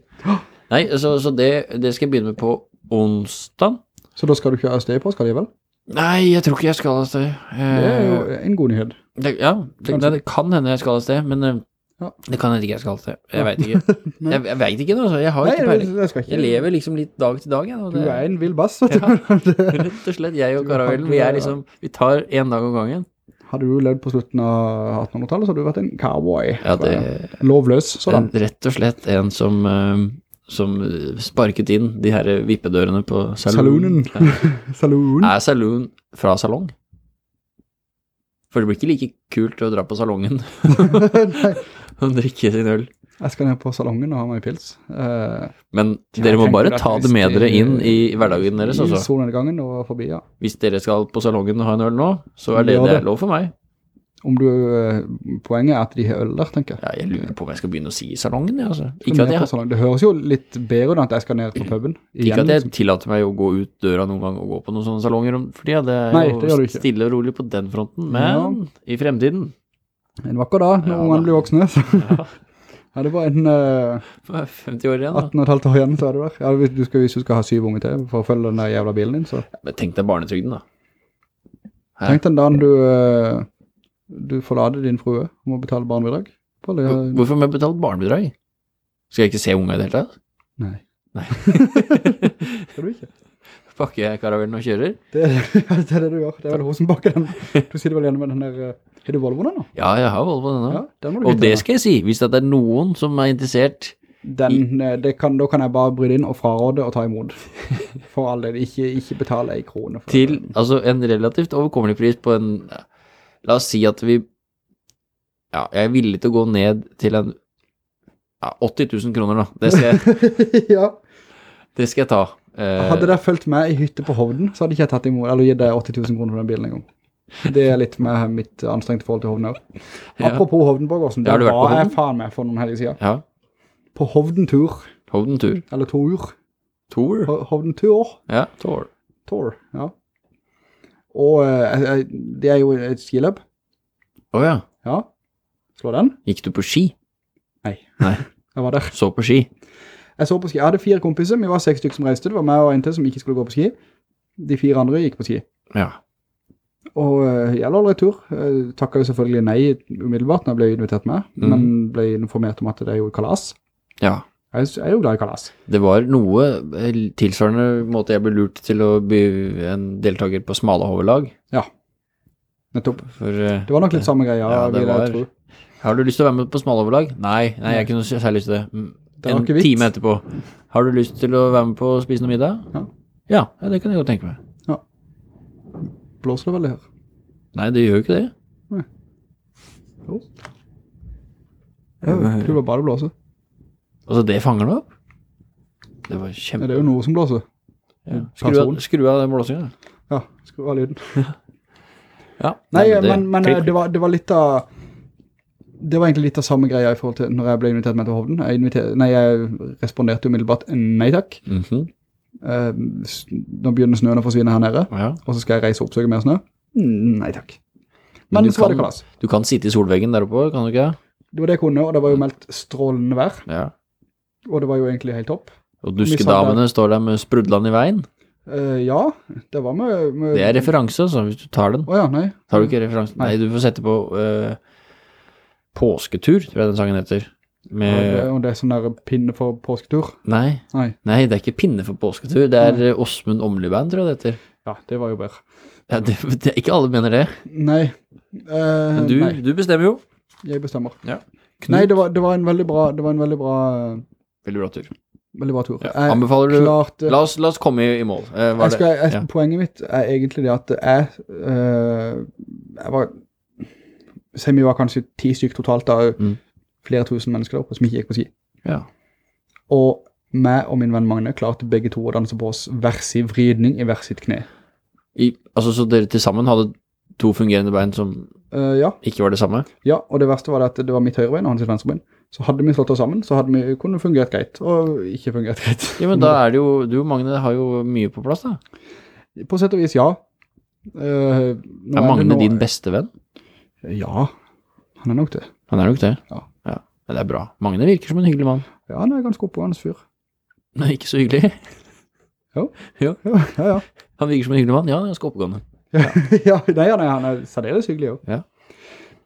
Nei, så, så det, det skal jeg begynne med på onsdag. Så da skal du ikke ha sted på, skal de vel? Nei, jeg tror ikke jeg skal ha sted. Det er jo Eh, en god nyhet. det, ja, det, det kan hende jeg skal ha sted, men eh, Ja. det kan hende ikke jeg skal av sted. Jeg vet ikke. jeg, jeg vet ikke nå, så jeg har Nei, ikke peiling. Jeg. Jeg lever liksom litt dag til dag, jeg. og Du er en vill bass. vet du. Rett og slett, jeg og Karavellen, vi er liksom, vi tar en dag om gangen. Hadde du levd på slutten av 1800-tallet, så hadde du vært en cowboy. Ja, det, Lovløs, sånn. rett og slett en som, eh, som sparket inn de her vippedørene på saloon. Saloonen. Ja. Saloon. Er saloon fra salong? For det blir ikke like kult å dra på salongen Nei, og drikke sin øl. jeg skal ned på salongen og ha meg pils. Eh, Men dere må bare ta det med dere inn i hverdagen deres, I altså. solnedgangen og forbi, ja. Hvis dere skal på salongen og ha en øl nå, så er det, det det. er lov for meg. Om du, eh, poenget er at de har øl der, tenker jeg. Ja, jeg lurer på om jeg skal begynne å si salongen, ja, altså. Ikke at jeg, salongen. Det høres jo litt bedre ut at jeg skal ned på puben. ikke at jeg liksom. tillater meg å gå ut døra noen gang og gå på noen sånne salonger fordi for. Det er Nei, det jo ikke. stille og rolig på den fronten. Men i fremtiden En vakker dag, når Ja, ungene blir voksne. Så. Ja. Ja, det var en Uh, 50 år igjen, da. 18 og et halvt år igjen, så er det der. Ja, hvis du skal, hvis du skal ha syv unge til for å følge den der jævla bilen din, så Men tenk deg barnetrygden, da. Her. tenk den dagen du, uh, du forlader din frue om å betale barnebidrag. Hvorfor må jeg betale barnebidrag? Skal jeg ikke se unga i det hele tatt? Nei, Nei. skal du ikke? Pakker jeg karavellen og kjører? Det, det er det du gjør. Det er vel hun som bakker den. Du sitter vel igjen med den der, eh, har du Volvoen ennå? Ja, jeg har Volvo denne. Ja, den og det skal jeg si, hvis det er noen som er interessert Den, eh, det kan, da kan jeg bare bryte inn og fraråde og ta imot. For all del, ikke, ikke betale en krone. For til altså, en relativt overkommelig pris på en La oss si at vi Ja, jeg er villig til å gå ned til en ja, 80 000 kroner, da. Det skal jeg. ja. Det skal jeg ta. Eh, Hadde dere følt med i hytte på Hovden, så hadde ikke jeg tatt imot, eller gitt deg 80 000 kroner for den bilen en gang. Det er litt med mitt anstrengte forhold til Hovden også. Apropos Ja, har der var jeg faen med for noen helger siden. Ja, På Hovden-tur, Hovden-tur. eller Tor. Tor? Ho- Hovden-tur, Ja, Tor. Tor, ja. Og eh, det er jo et skiløp, Åja, ja. Slå den? gikk du på ski? Nei. Nei, Jeg var der. så på ski. Jeg så på ski. Jeg hadde fire kompiser, vi var seks stykker som reiste. Det var meg og en til som ikke skulle gå på ski. De fire andre gikk på ski. Ja. Og uh, jeg la aldri tur. Uh, takket jo selvfølgelig nei umiddelbart når jeg ble invitert med, mm. men ble informert om at det er jo kalas. Ja. Jeg er- jo glad i kalas. Det var noe eh, tilsvarende måte jeg ble lurt til å bli en deltaker på smalehovelag. Nettopp. For eh, Det var nok litt samme greia, Ja, vil jeg tro. Har du lyst til å være med på smalehovelag? Nei, nei, jeg har ikke noe særlig lyst til det. Det En time etterpå. Har du lyst til å være med på å spise noe middag? Ja. Ja, ja, det kan jeg godt tenke meg. Blåser det veldig her? Nei, det gjør jo ikke det. Nei. Jo. Ja, det var bare det blåser. Altså, det fanger det opp? Det var Ja, kjempe... det er jo noe som blåser. Ja. Skru, av, skru av den blåsingen. Ja, skru av lyden. Ja. Nei, det- men, men eh, det, var, det var litt av Det var egentlig litt av samme greia i forhold til når jeg ble invitert med til Hovden. Jeg, nei, jeg responderte umiddelbart nei takk. Mhm. Eh, s- nå begynner snøen å forsvinne her nede, Ja. og så skal jeg reise og oppsøke mer snø. Mm, nei takk. Men Men så var det kalas. Du kan sitte i solveggen der oppe, kan du ikke? Det var det jeg kunne, og det var jo meldt strålende vær, Ja. og det var jo egentlig helt topp. Og duskedamene står der med sprudlene i veien. Uh, ja, det var med... med Det er referanse, så hvis du tar den. Å ja, nei. Tar du ikke referansen? Nei, Nei. du får sette på uh, Påsketur, tror jeg den sangen heter. Med... det, og det er sånn der pinne for påsketur. Nei, Nei, nei, det er ikke pinne for påsketur. Det er Nei. Åsmund Åmli-band, tror jeg det heter. ja, det var jo bedre. Ja, det, det, ikke alle mener det. Nei. Uh, Men du, nei, du bestemmer jo. jeg bestemmer. Ja. Nei, det var, det var en veldig bra, det var en veldig bra, Veldig bra tur. veldig bra tur. Ja. Anbefaler du Klart, La oss, la oss komme i, i mål. Uh, skal, jeg, ja. Poenget mitt er egentlig det at jeg, uh, jeg var, Semi var kanskje ti stykker totalt da, Mm. Flere tusen mennesker der oppe som ikke gikk på ski. Ja. Og meg og min venn Magne klarte begge to å danse på oss hver sin vridning i hver sitt kne. I, altså, så dere til sammen hadde to fungerende bein som uh, ja, ikke var det samme? ja, og det verste var det at det var mitt høyrebein og hans venstrebein. Så hadde vi slått oss sammen, så hadde vi kunne fungert greit, og ikke fungert greit. Ja, men da er det jo Du og Magne har jo mye på plass, da. På sett og vis, ja. Uh, Er Magne Magne nå- din beste venn? Ja, han er nok det. Han er nok det. Ja. Ja. Men det er bra. Magne virker som en hyggelig mann. Ja, han er ganske oppegående fyr. Men ikke så hyggelig. Jo. ja, ja. Han virker som en hyggelig mann. Ja, han er ganske oppegående. ja, nei, han er, han er særdeles hyggelig jo. Ja.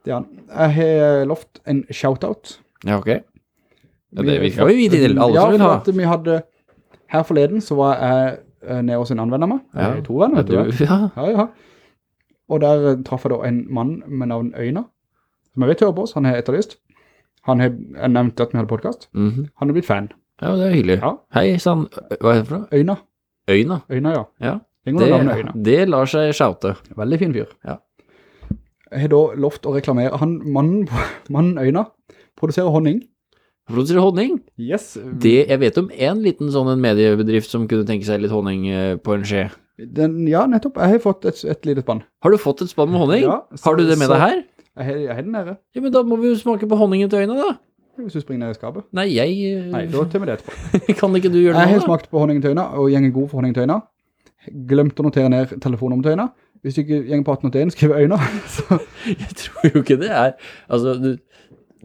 Det er han. Jeg har lovt en shoutout. Ja, ok. Ja, det vil vi vite til. Alle ja, som vil ha. for at vi hadde, her forleden så var jeg eh, nede hos en annen venn av meg. Ja. Ja. To venner, vet du. ja. Ja, ja. Og der eh, traff jeg da en mann med navn Øyna, som jeg vet hører på oss, han har etterlyst. Han har nevnt at vi hadde podcast. -hmm. Han har blitt fan. ja, det er hyggelig. Ja. Hei sann. Hva er det for noe? Øyna. Øyna. Øyna, ja. Ja. Det, det lar seg shoute. Veldig fin fyr. Ja. Jeg har da lovt å reklamere. Han, mannen, mannen Øyna, produserer honning. Produserer honning. Yes. Det, jeg vet om en liten sånn en mediebedrift som kunne tenke seg litt honning eh, på en skje. Den, ja, nettopp. Jeg har fått et, et lite spann. Har du fått et spann med honning? Ja, så- har du det med så- deg her? Jeg har, jeg nære. Ja, men da må vi jo smake på honningen til øynene, da. Hvis du springer ned i skapet. Nei, jeg eh, Nei, da tar vi det etterpå. Kan ikke du gjøre det nå, da? Jeg har smakt på honningen til øynene, og gjengen god for honningen til øynene. Glemt å notere ned telefonnummeret til øynene. Hvis du ikke gjenger på 1881, skriver øynene, Så Jeg tror jo ikke det er Altså, du,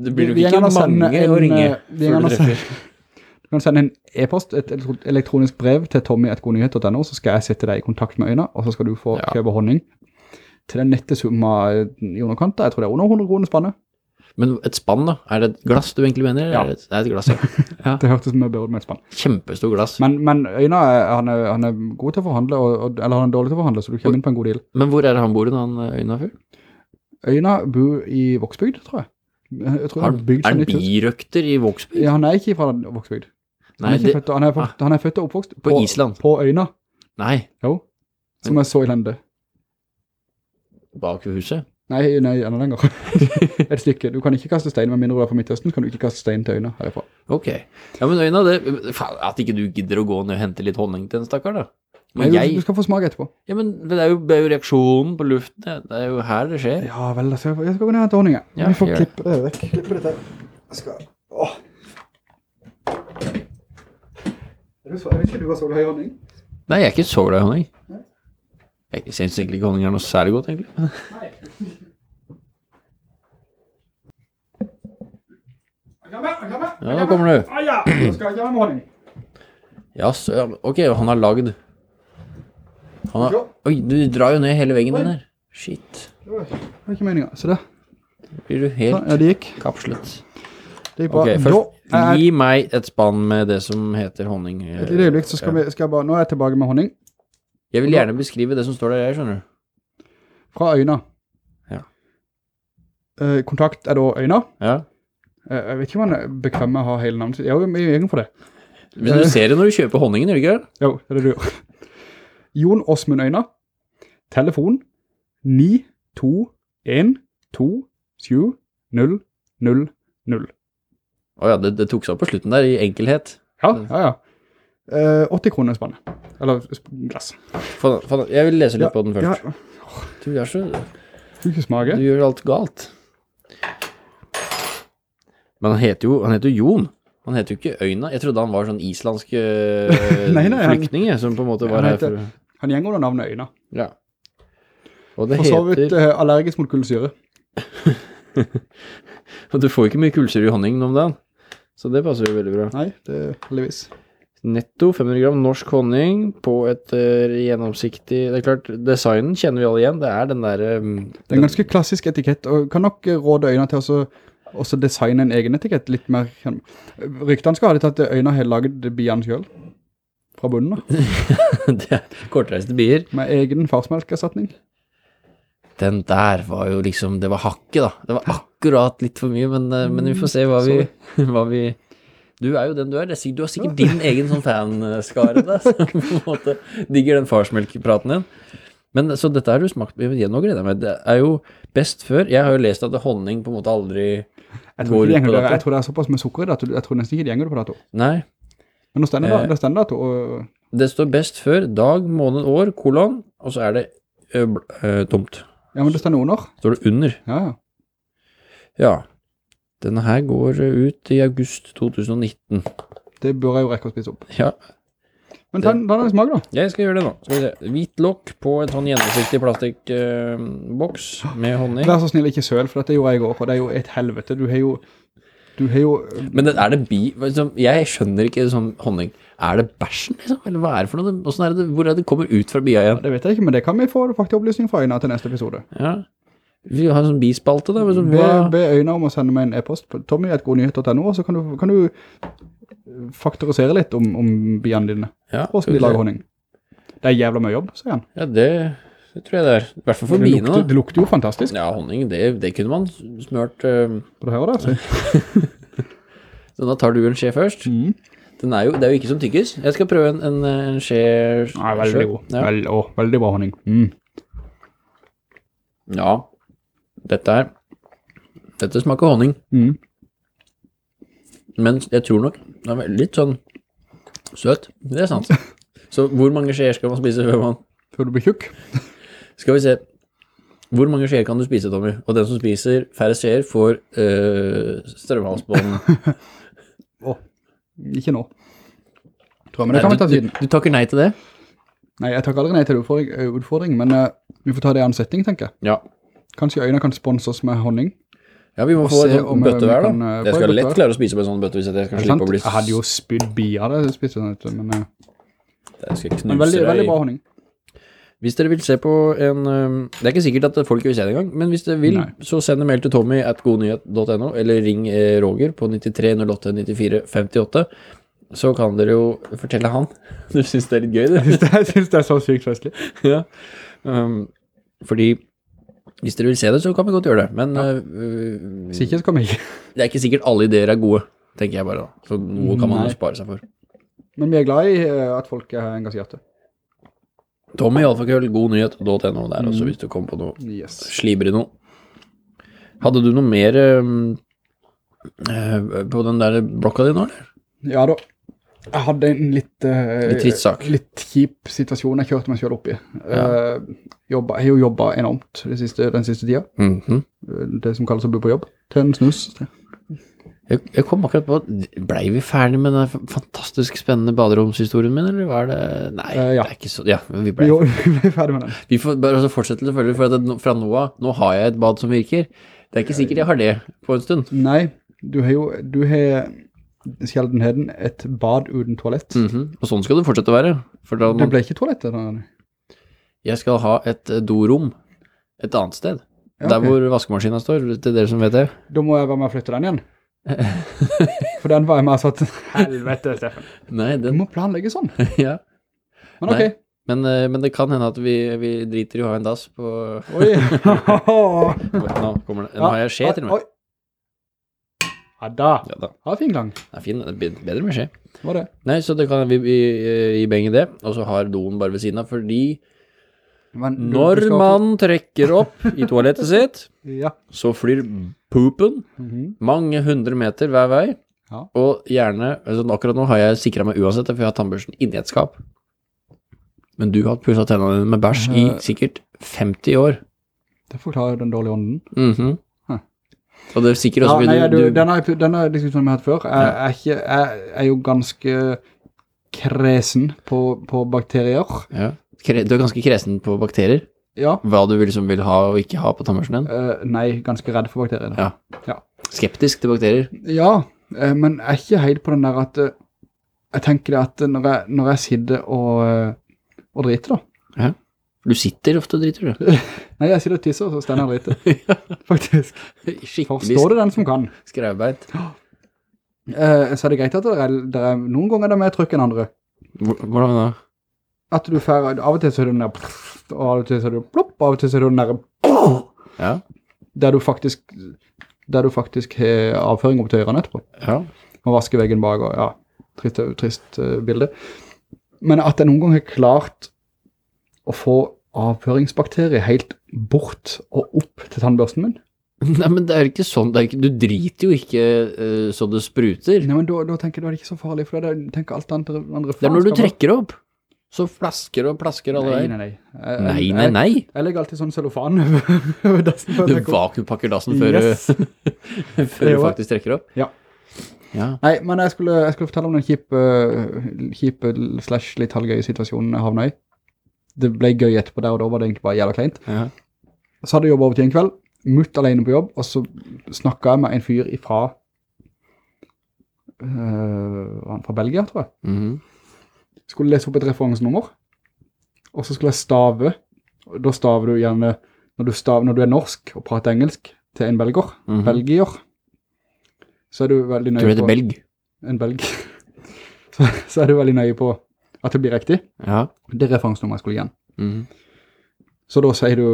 det blir jo ikke mange å ringe eh, før du treffer. du kan sende en e-post, et elektronisk brev til tommy.godnyhet.no, så skal jeg sette deg i kontakt med øynene, og så skal du få Ja. kjøpe honning til den nette summa i underkant. Jeg tror det er under 100 kroner spannet. Men et spann, da? Er det et glass du egentlig mener? Ja. Det, er et glass, ja. Det hørtes som jeg burde med et spann. Kjempestor glass. Men, men Øyna, er- han er, han er god til å forhandle, og, eller han er dårlig til å forhandle, så du kommer inn på en god deal. Men hvor er det han bor, når han eh, øyna fyr? Øyna bor i Voksbygd, tror jeg. Jeg tror han, han Er han birøkter i Voksbygd? Ja, han er ikke fra Vågsbygd. Han Nei, er, det, født, han, er, født- han er født og oppvokst på Island. på Øyna, Nei, jo, som er så elendig. Bak ved huset. Nei, nei, enda lenger. Et stykke. Du kan ikke kaste stein, med mindre du er fra Midtøsten, kan du ikke kaste stein til øyne herifra. Ok. Ja, men øyne, det, faen, at ikke du gidder å gå ned og hente litt honning til en stakkar da. Men du- jeg, Du skal få smak etterpå. ja, men det er jo, det er jo reaksjonen på luften, det det er jo her det skjer. Ja, vel, altså, jeg skal gå ned og hente honning. jeg. Ja, Vi får klippe det vekk. Klippe dette. Jeg skal... Åh. Er du så, jeg vet ikke, du var så glad i honning? Nei, jeg er ikke så glad i honning. Jeg syns egentlig ikke honning er noe særlig godt, egentlig. Ja, nå kommer du. Ah, ja. Ja, så, ja, ok, han har lagd. Han har, oi, du drar jo ned hele veggen din her. Shit. Det var ikke meninga. Se det, Blir du helt ja, det gikk. kapslet. Det gikk bra. Ok, først, er, gi meg et spann med det som heter honning. et lite øyeblikk, så skal, vi, skal jeg bare, nå er jeg tilbake med honning. Jeg vil gjerne beskrive det som står der, jeg skjønner du. Fra øyna. Ja. Eh, kontakt er da øyna. Ja. Eh, jeg vet ikke om han er bekvem med å ha hele navnet sitt. Jeg er jo egen for det. Men du ser det når du kjøper honningen, gjør du ikke det? Jo, det er det du gjør. Jon Åsmund Øyna. Telefon 9 2 1 2 7 0 0 0. Åja, det, det tok seg opp på slutten der i enkelhet. Ja, ja, ja. Eh, 80 kroner spannet. Eller glass. Fan, fan, Jeg vil lese litt Ja, på den først. Ja, Du er så, du ikke smake. du gjør alt galt. Men han heter jo, han heter jo Jon. Han heter jo ikke Øyna. Jeg trodde han var sånn islandsk nei, flyktning, som på en måte Ja, var han her for... Han gjenger under navnet Øyna. Ja. Og det For så vidt heter... eh, allergisk mot kullsyre. Du får ikke mye kullsyre i honning om dagen. Så det passer jo veldig bra. Nei, det er heldigvis. Netto 500 gram norsk honning på et uh, gjennomsiktig Det er klart, designen kjenner vi alle igjen. Det er den der um, Det er en ganske klassisk etikett, og kan nok eh, råde øynene til å også designe en egen etikett, litt mer... Ryktene skal ha det til at øynene har laget biene sjøl. fra bunnen av, Det er kortreiste bier. med egen farsmelkerstatning. Den der var jo liksom Det var hakket, da. Det var akkurat litt for mye, men, men vi får se hva vi, hva vi Du er jo den du er. Det er sikkert- Du har sikkert din egen sånn fanskare da, som på en måte digger den farsmelkpraten din. Men så dette har du smakt Nå gleder jeg meg. Det er jo best før. Jeg har jo lest at honning på en måte aldri Går ut på dato? jeg tror det er såpass med sukker at jeg tror nesten ikke det gjenger det på dato. Nei. Men nå stender det, Eh. det stender dato, og Det står best før dag, måned, år, kolon, og så er det ø, ø, tomt. ja, men det stender under. Står det under. Ja, ja. Ja. Denne her går ut i august 2019. Det bør jeg jo rekke å spise opp. Ja, Men ta, ta den smak da. jeg skal gjøre det nå. Skal vi se. Hvit lokk på en sånn gjennomsiktig plastikkboks med honning. Vær så snill, ikke søl, for dette gjorde jeg i går, og det er jo et helvete. Du har jo, du har jo, Men det, er det bi... Liksom, jeg skjønner ikke sånn honning. Er det bæsjen, liksom? Eller hva er det for noe? Hvordan er det, hvor er det kommer ut fra bia igjen? det vet jeg ikke, men det kan vi få faktisk opplysning fra øynene til neste episode. Ja. Vi har en sånn bispalte, da. Sånn, Be, be øynene om å sende meg en e-post på tommy.godnyhet.no, og så kan du, kan du faktorisere litt om, om biene dine, Ja, og skal de lage honning. Det er jævla mye jobb, sier han. Ja, det, det tror jeg det er. I hvert fall for det, biene, lukter, det lukter jo fantastisk. Ja, honning, det, det kunne man smørt Uh... På du her da, Si? Så da tar du en skje først. Mm. Den er jo, det er jo ikke som tykkes. Jeg skal prøve en, en, en skje Nei, veldig god. Ja. Vel, å, veldig bra honning. Mm. ja. Dette er Dette smaker honning. Mm. Men jeg tror nok det er litt sånn søt. Det er sant. Så hvor mange skjeer skal man spise før man Før du blir tjukk. Skal vi se. Hvor mange skjeer kan du spise, Tommy? Og den som spiser færre skjeer får øh, strømhalsbånd. oh, ikke nå. Tror jeg, men det kan vi ta siden. du, du takker nei til det? Nei, jeg takker aldri nei til utfordring, eh, utfordring men uh, vi får ta det i ansetting, tenker jeg. Ja. Kanskje øynene kan sponse oss med honning. Ja, vi må få en sånn bøtte eh, hver, da. kan, eh, Jeg skal lett hver. klare å spise på en sånn bøtte hvis jeg skal slippe å bli Jeg hadde jo spydd bia det, spiste jeg, vet du, men, eh, Jeg skal knuse men veldig, veldig bra honning. Hvis dere vil se på en Det er ikke sikkert at folk vil se det engang, men hvis dere vil, Nei. så send en mail til tommy at godnyhet.no, eller ring eh, Roger på 93 08 94 58. Så kan dere jo fortelle han. Du syns det er litt gøy, du? Jeg synes det er så sykt festlig. ja. Um, fordi hvis dere vil se det, så kan vi godt gjøre det. Men Hvis ikke så kan vi ikke. det er ikke sikkert alle ideer er gode, tenker jeg bare. da. Så noe kan man jo spare seg for. Men vi er glad i eh, at folk er engasjerte. Tommy, alfakrøll, godnyhet.no der Mm. også, hvis du kommer på noe Yes. slibrig noe. Hadde du noe mer eh, på den der blokka di nå, eller? Ja da. Jeg hadde en litt, uh, Litt litt kjip situasjon jeg kjørte meg selv opp i. Uh, jobba, jeg har jo jobbet enormt det siste, den siste tida. Mhm. Det som kalles å bo på jobb. Tønn snus. jeg, jeg kom akkurat på Blei vi ferdig med den fantastisk spennende baderomshistorien min, eller var det Nei, uh, ja. det er ikke så Ja, vi ble Jo, vi ble ferdig med den. Vi får bare altså fortsette selvfølgelig, for at fra nå av Nå har jeg et bad som virker. Det er ikke sikkert jeg har det på en stund. Nei, du har jo, du har sjeldenheten et bad uten toalett. Mhm. Og sånn skal det fortsette å være. For da Det ble ikke toalett da? jeg skal ha et eh, dorom et annet sted. Ja, Der hvor vaskemaskinen står, til dere som vet det. Da må jeg være med og flytte den igjen. For den var jeg med og satt, helvete, Steffen. Nei, Du må planlegge sånn. Ja. Men ok. Nei. Men, eh, men det kan hende at vi, vi driter i å ha en dass på Oi. Nå kommer det. Nå har jeg skje til og med. Oi. Ja da. Ja da. Ja, fin klang. Det er fin. Det er bedre med skje. Var det? Nei, så det kan vi gi begge det. Og så har doen bare ved siden av, fordi Men du- når du skal- man trekker opp i toalettet sitt, Ja. så flyr poopen Mhm. mange hundre meter hver vei. Ja. Og gjerne altså Akkurat nå har jeg sikret meg uansett, for jeg har tannbørsten inni et skap. Men du har pusset tennene dine med bæsj i Eh. sikkert 50 år. Det forklarer den dårlige ånden. Mhm. Huh. Og det er sikkert Ja, nei, du, du, denne, denne diskusjonen vi har hatt før, jeg, er, ikke, jeg er jo ganske kresen på, på bakterier. ja. Kre- Du er ganske kresen på bakterier. Ja. Hva du liksom vil ha og ikke ha på tannbørsten din. Uh, nei, ganske redd for bakterier. Ja. Ja. Skeptisk til bakterier. Ja, eh, men jeg er ikke helt på den der at eh, jeg tenker det at når jeg, når jeg sitter og, og driter da. Du sitter ofte og driter, du. Nei, jeg sitter og tisser, så stender jeg og driter. Faktisk. Skikkelig Forstår du den som kan? skrevbeint. Uh, så er det greit at det er, det er noen ganger det er mer trykk enn andre. Hvor- Hvordan da? At du fer, av og til så er det den der, og av og til så er det plopp, av og til så er det den der, Ja. der du faktisk, der du faktisk har avføring opp til ørene etterpå. ja. og vaske veggen bak, og ja, trist, trist uh, bilde. Men at jeg noen gang har klart å få avføringsbakterier helt bort og opp til tannbørsten min. Nei, men det er ikke sånn. Er ikke, du driter jo ikke uh, så det spruter. Nei, men da, da tenker jeg da er det ikke så farlig, for da tenker alt andre, andre Det er når du trekker opp. Så flasker og plasker alle Nei, veier. nei, nei. Nei, jeg, nei, nei. Jeg, jeg legger alltid sånn cellofan over dassen. Du vakuumpakker dassen før, Yes. du, før du faktisk trekker opp. Ja. Ja. Nei, men jeg skulle, jeg skulle fortelle om den kjipe, kjipe slash litt halvgøye situasjonen jeg havner i. Det ble gøy etterpå der, og da var det egentlig bare jævla kleint. ja. Så hadde jeg jobbet over til en kveld, mutt alene på jobb, og så snakket jeg med en fyr ifra, øh, fra Belgia, tror jeg. Mhm. Skulle lese opp et referansenummer, og så skulle jeg stave, og da staver du gjerne, når du, staver, når du er norsk og prater engelsk til en belger, Mhm. belgier, så er du veldig nøye på... du heter belg? En belg. så, så er du veldig nøye på at det blir riktig. Ja. Det er referansenummeret jeg skulle igjen. Mm. Så da sier du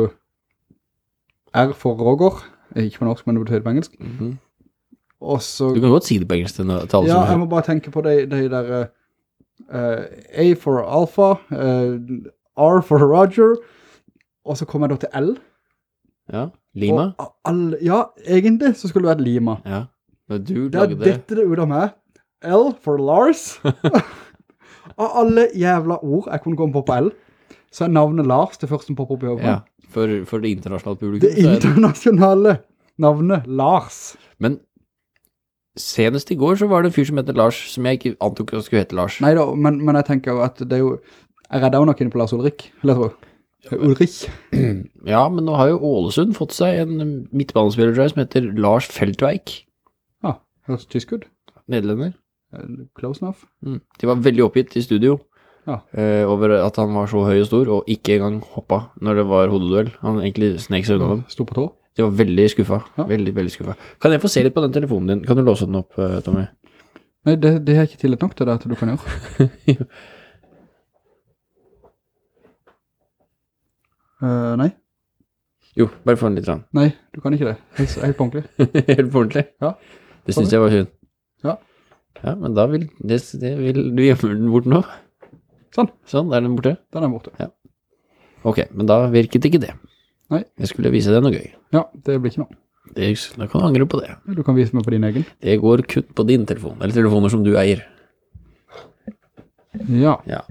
R for Roger, ikke på norsk, men det betyr det på engelsk. Mhm. Og så, Du kan godt si det på engelsk til alle ja, som jeg må bare tenke på de, de der uh, A for Alpha, uh, R for Roger, og så kommer jeg da til L. Ja. Lima? Og all, ja, egentlig så skulle det vært Lima. Ja. Men du Det er dette det ut av meg. L for Lars. Av alle jævla ord jeg kunne komme på på L, så er navnet Lars det første som popper opp i hodet. Ja. For, for det internasjonale publikum. Det er internasjonale navnet Lars. Men senest i går så var det en fyr som heter Lars, som jeg ikke antok at skulle hete Lars. Neida, men, men jeg tenker jo at det er jo Jeg redder jo nok inne på Lars Ulrik, vil jeg tro. Ulrich. Ja, men nå har jo Ålesund fått seg en midtbanespiller som heter Lars Feldtveik. Ja, høres tysk ut. Nederlender. Close enough. Mm. De var veldig oppgitt i studio Ja. eh, over at han var så høy og stor, og ikke engang hoppa når det var hodeduell. Han egentlig snek seg unna dem. Sto på tå. De var veldig skuffa. Ja. Veldig, veldig skuffa. Kan jeg få se litt på den telefonen din? Kan du låse den opp, eh, Tommy? Nei, det, det er ikke tillit nok til det at du kan gjøre. uh, nei, Jo, bare få den litt. Rann. nei, du kan ikke det. Helt, helt på ordentlig. Helt på ordentlig. Ja. Det syns jeg var synd. Ja. Ja, men da vil, det, det vil du gjemme den bort nå. Sånn, Sånn, er den borte? den er borte. Ok, men da virket ikke det. Nei. Jeg skulle vise deg noe gøy. Ja, det blir ikke noe. Det, da kan du angre på det. Du kan vise meg på din egen. Det går kutt på din telefon, eller telefoner som du eier. Ja, Ja.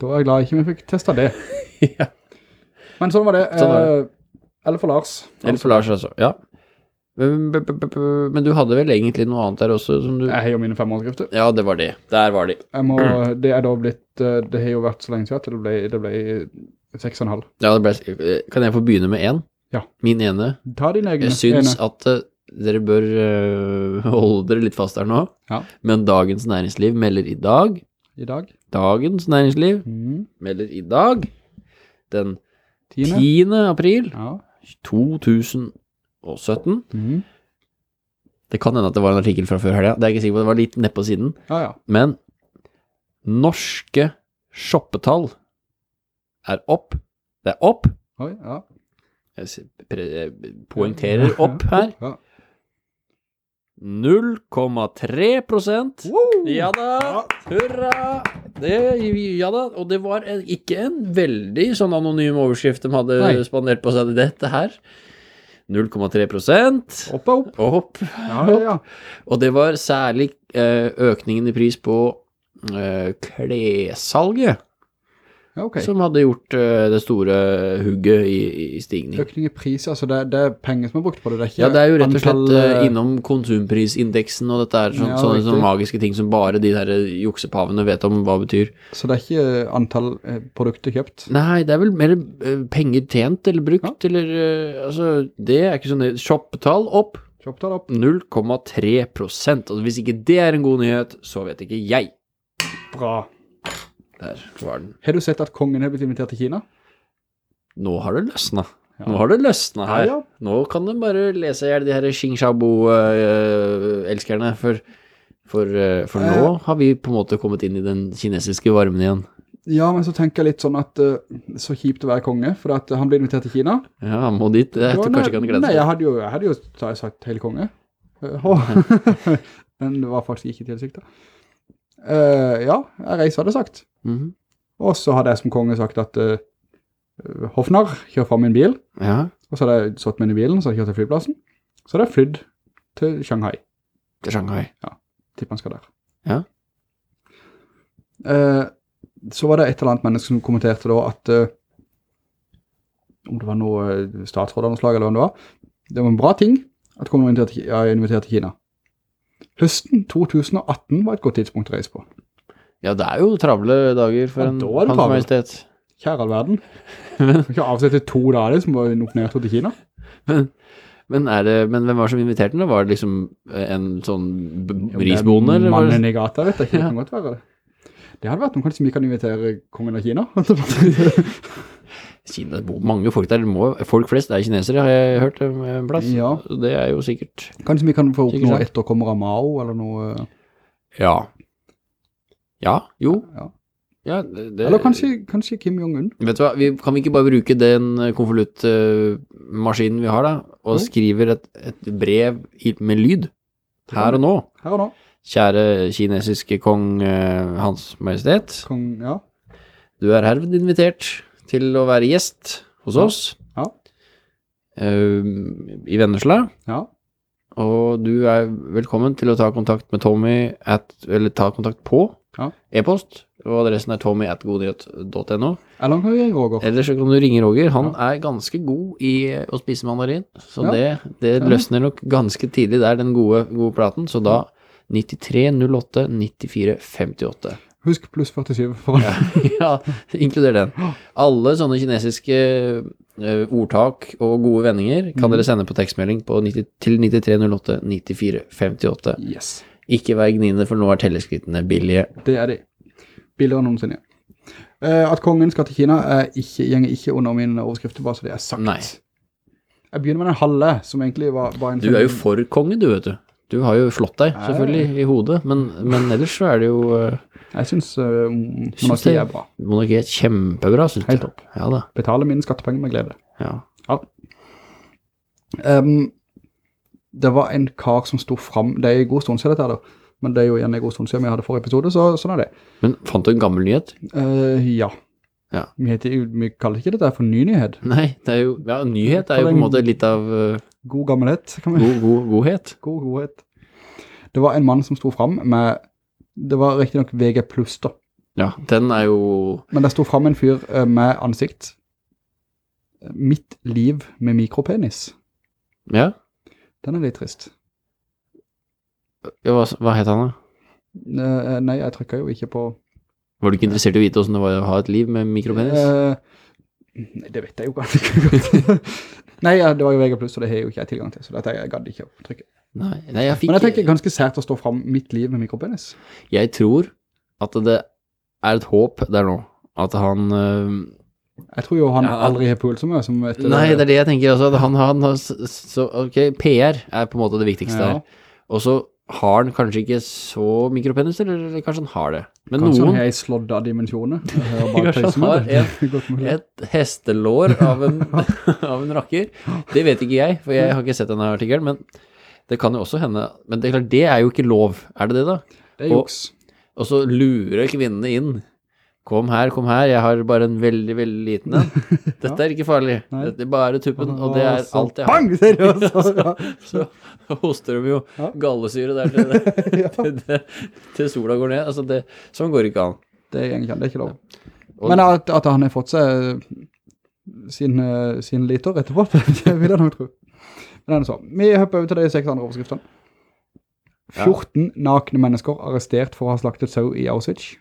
da er jeg glad ikke vi fikk testet det. ja. Men sånn var det. Sånn var Eh, eller for Lars. Elf for Lars, altså. Ja. Men du hadde vel egentlig noe annet der også som du Jeg har jo mine fem overskrifter. Ja, det var det. Der var de. Må, det er da blitt, eh, det har jo vært så lenge siden at det ble, det ble seks og en halv. Ja, det ble, kan jeg få begynne med én? Ja. Min ene. Ta dine egne. Jeg syns ene. at eh, dere bør eh, holde dere litt fast her nå. Ja. Men Dagens Næringsliv melder i dag I dag. Dagens Næringsliv Mm. melder i dag den Tiende. 10. april Ja. 2017. Mm. Det kan hende at det var en artikkel fra før helga, det er jeg ikke sikker på, det var litt nedpå siden. Ja, ja. Men norske shoppetall er opp. Det er opp. Oi, ja. Jeg poengterer opp her. 0,3 prosent. Ja da, hurra! Det, ja da, og det var en, ikke en veldig sånn anonym overskrift de hadde Nei. spandert på seg dette her. 0,3 prosent. Opp og opp. Opp. Ja, ja, ja. Og det var særlig eh, økningen i pris på klesalget klessalget ja ok. som hadde gjort eh, det store hugget i, i stigning. Økning i pris, altså det, det er penger som er brukt på det, det er ikke Ja, det er jo rett og slett antall, eh, eh, innom konsumprisindeksen og dette er sånn, Ja, sånne, sånne magiske ting som bare de der juksepavene vet om hva betyr. Så det er ikke antall produkter kjøpt. Nei, det er vel mer penger tjent eller brukt, eller eh, altså, det er ikke sånn shopptall opp Kjøpt opp. 0,3 prosent. Og hvis ikke det er en god nyhet, så vet ikke jeg. Bra. Der var den. Har du sett at kongen har blitt invitert til Kina? Nå har det løsna. Ja. Nå har det løsna her. Ja, ja. Nå kan du bare lese gjerne de her Xing Xiaobo-elskerne, for, for, eh, for nå Eh. har vi på en måte kommet inn i den kinesiske varmen igjen. Ja, men så tenker jeg litt sånn at eh, så kjipt å være konge, for at han blir invitert til Kina. Ja, han må dit. Jeg tror kanskje ikke han gleder Nei, jeg hadde jo, jeg hadde jo sagt hele konge. Eh, men det var faktisk ikke tilsiktet. Eh, ja, jeg reiser hadde sagt. Mhm. Og så hadde jeg som konge sagt at uh, Hofnar, kjør frem min bil. Ja, Og så hadde jeg satt meg inn i bilen, så hadde jeg kjørt til flyplassen. Så hadde jeg flydd til Shanghai. til Shanghai. Ja, Tipper han skal der. Ja. Uh, så var det et eller annet menneske som kommenterte da at uh, om det var noe statsråd eller noe slag, eller hva det var, det var en bra ting at kongen inviterte, ja, invitert til Kina. Høsten 2018 var et godt tidspunkt å reise på. Ja, det er jo travle dager for Ja, en da Hans. Majestet. Kjære all verden. Du kan ikke avsette to dager som var nok ned til Kina. Men, men, er det, men hvem var som inviterte den? Var det liksom eh, en sånn risbonde? Mannen i gata, vet jeg Det Det Ja. kan godt være det. Det hadde vært noen som vi kan invitere kongen av Kina. Kina, det bor mange folk der. Må, folk flest er kinesere, har jeg hørt en plass. Ja. Det er jo sikkert kanskje vi kan få opp noe etterkommere etterkommer av Mao, eller noe... Ja. Ja, jo. Ja. Ja, det, det, Eller kanskje, kanskje Kim Jong-un. Vet du hva, vi, kan vi ikke bare bruke den eh, konvoluttmaskinen vi har da, og Jo. skriver et, et brev med lyd, her og nå. Her og nå. Kjære kinesiske kong eh, Hans Majestet, Kong, ja. du er herved invitert til å være gjest hos Ja. oss Ja. Uh, i Vennesla, Ja. og du er velkommen til å ta kontakt med Tommy at, eller ta kontakt på Ja. e-post, og adressen er tommy at godnyhet.no. Eller kan du ringe Roger. Eller så kan du ringe Roger. Han er ganske god i å spise mandarin, så Ja. det, det løsner nok ganske tidlig der, den gode, gode platen. Så da 93 08 94 58. Husk pluss 47 for ja, inkluder den. Alle sånne kinesiske eh, ordtak og gode vendinger kan mm. dere sende på tekstmelding på 90, til 9308 9458. Yes. Ikke vær gniende, for nå er telleskrittene billige. Det er de. Billigere enn noensinne. Uh, at kongen skal til Kina er ikke, gjenger ikke under min overskrift, bare så det er sagt. Nei. Jeg begynner med den halve, som egentlig var, var en... Du er jo for konge, du, vet du. Du har jo slått deg, selvfølgelig, i hodet, men, men ellers så er det jo eh, Jeg synes uh, monarki monarkiet er bra. Monarki er kjempebra, synes Helt jeg. topp. Ja da. Betaler mine skattepenger med glede. Ja. Em, det var en kar som stod frem, det er en god stund siden dette da, men det er jo igjen en god stund siden vi hadde forrige episode, så sånn er det. Men fant du en gammel nyhet? Uh, ja. Ja. Vi, heter, vi kaller ikke dette for ny nyhet. Nei, det er jo, ja, nyhet er jo på en måte litt av uh, God gammelhet, kan vi god, god, godhet. God godhet. Det var en mann som stod frem med, det var riktig nok VG da, Ja, den er jo, men det sto frem en fyr eh, med ansikt. Mitt liv med mikropenis. ja, Den er litt trist. ja hva, hva heter han da? Eh, Nei, jeg trykket jo ikke på... Var du ikke interessert i å vite hvordan det var å ha et liv med mikropenis? Eh, Nei, det vet jeg jo ganske godt. Nei, ja, det var jo VG og det har jeg jo ikke tilgang til, så dette gadd ikke å trykke. Nei, nei, jeg fikk, Men jeg tenker ganske sært å stå fram mitt liv med mikropenis. jeg tror at det er et håp der nå, at han, øh, Jeg tror jo han Ja, han- aldri har pult så mye som etter nei, det er det jeg tenker også, at han, han har, så, ok, PR er på en måte det viktigste Ja. her, og så har han kanskje ikke så mikropenis, eller, eller kanskje han har det, men Kanskje han noen, har en slodd av dimensjoner. Kanskje han har mulig. et hestelår av en, av en rakker, det vet ikke jeg, for jeg har ikke sett denne artikkelen, men det kan jo også hende, men det er klart, det er jo ikke lov, er det det da? Det er juks. Og så lurer kvinnene inn. Kom her, kom her, jeg har bare en veldig, veldig liten en. Dette er ikke farlig. Nei. Dette er bare tuppen, og det er alt jeg har. Bang, Seriøst! Ja. Så hoster de jo Ja. gallesyre der til, til, det, til sola går ned. Altså det, sånn går ikke an. Det er egentlig det er ikke lov. Og- Men at, at han har fått seg sin, eh, sin liter etterpå, det vil jeg nok tro. Men er så. Vi hopper over til de seks andre overskriftene. Ja. 14 nakne mennesker arrestert for å ha slaktet sau i Auschwitz.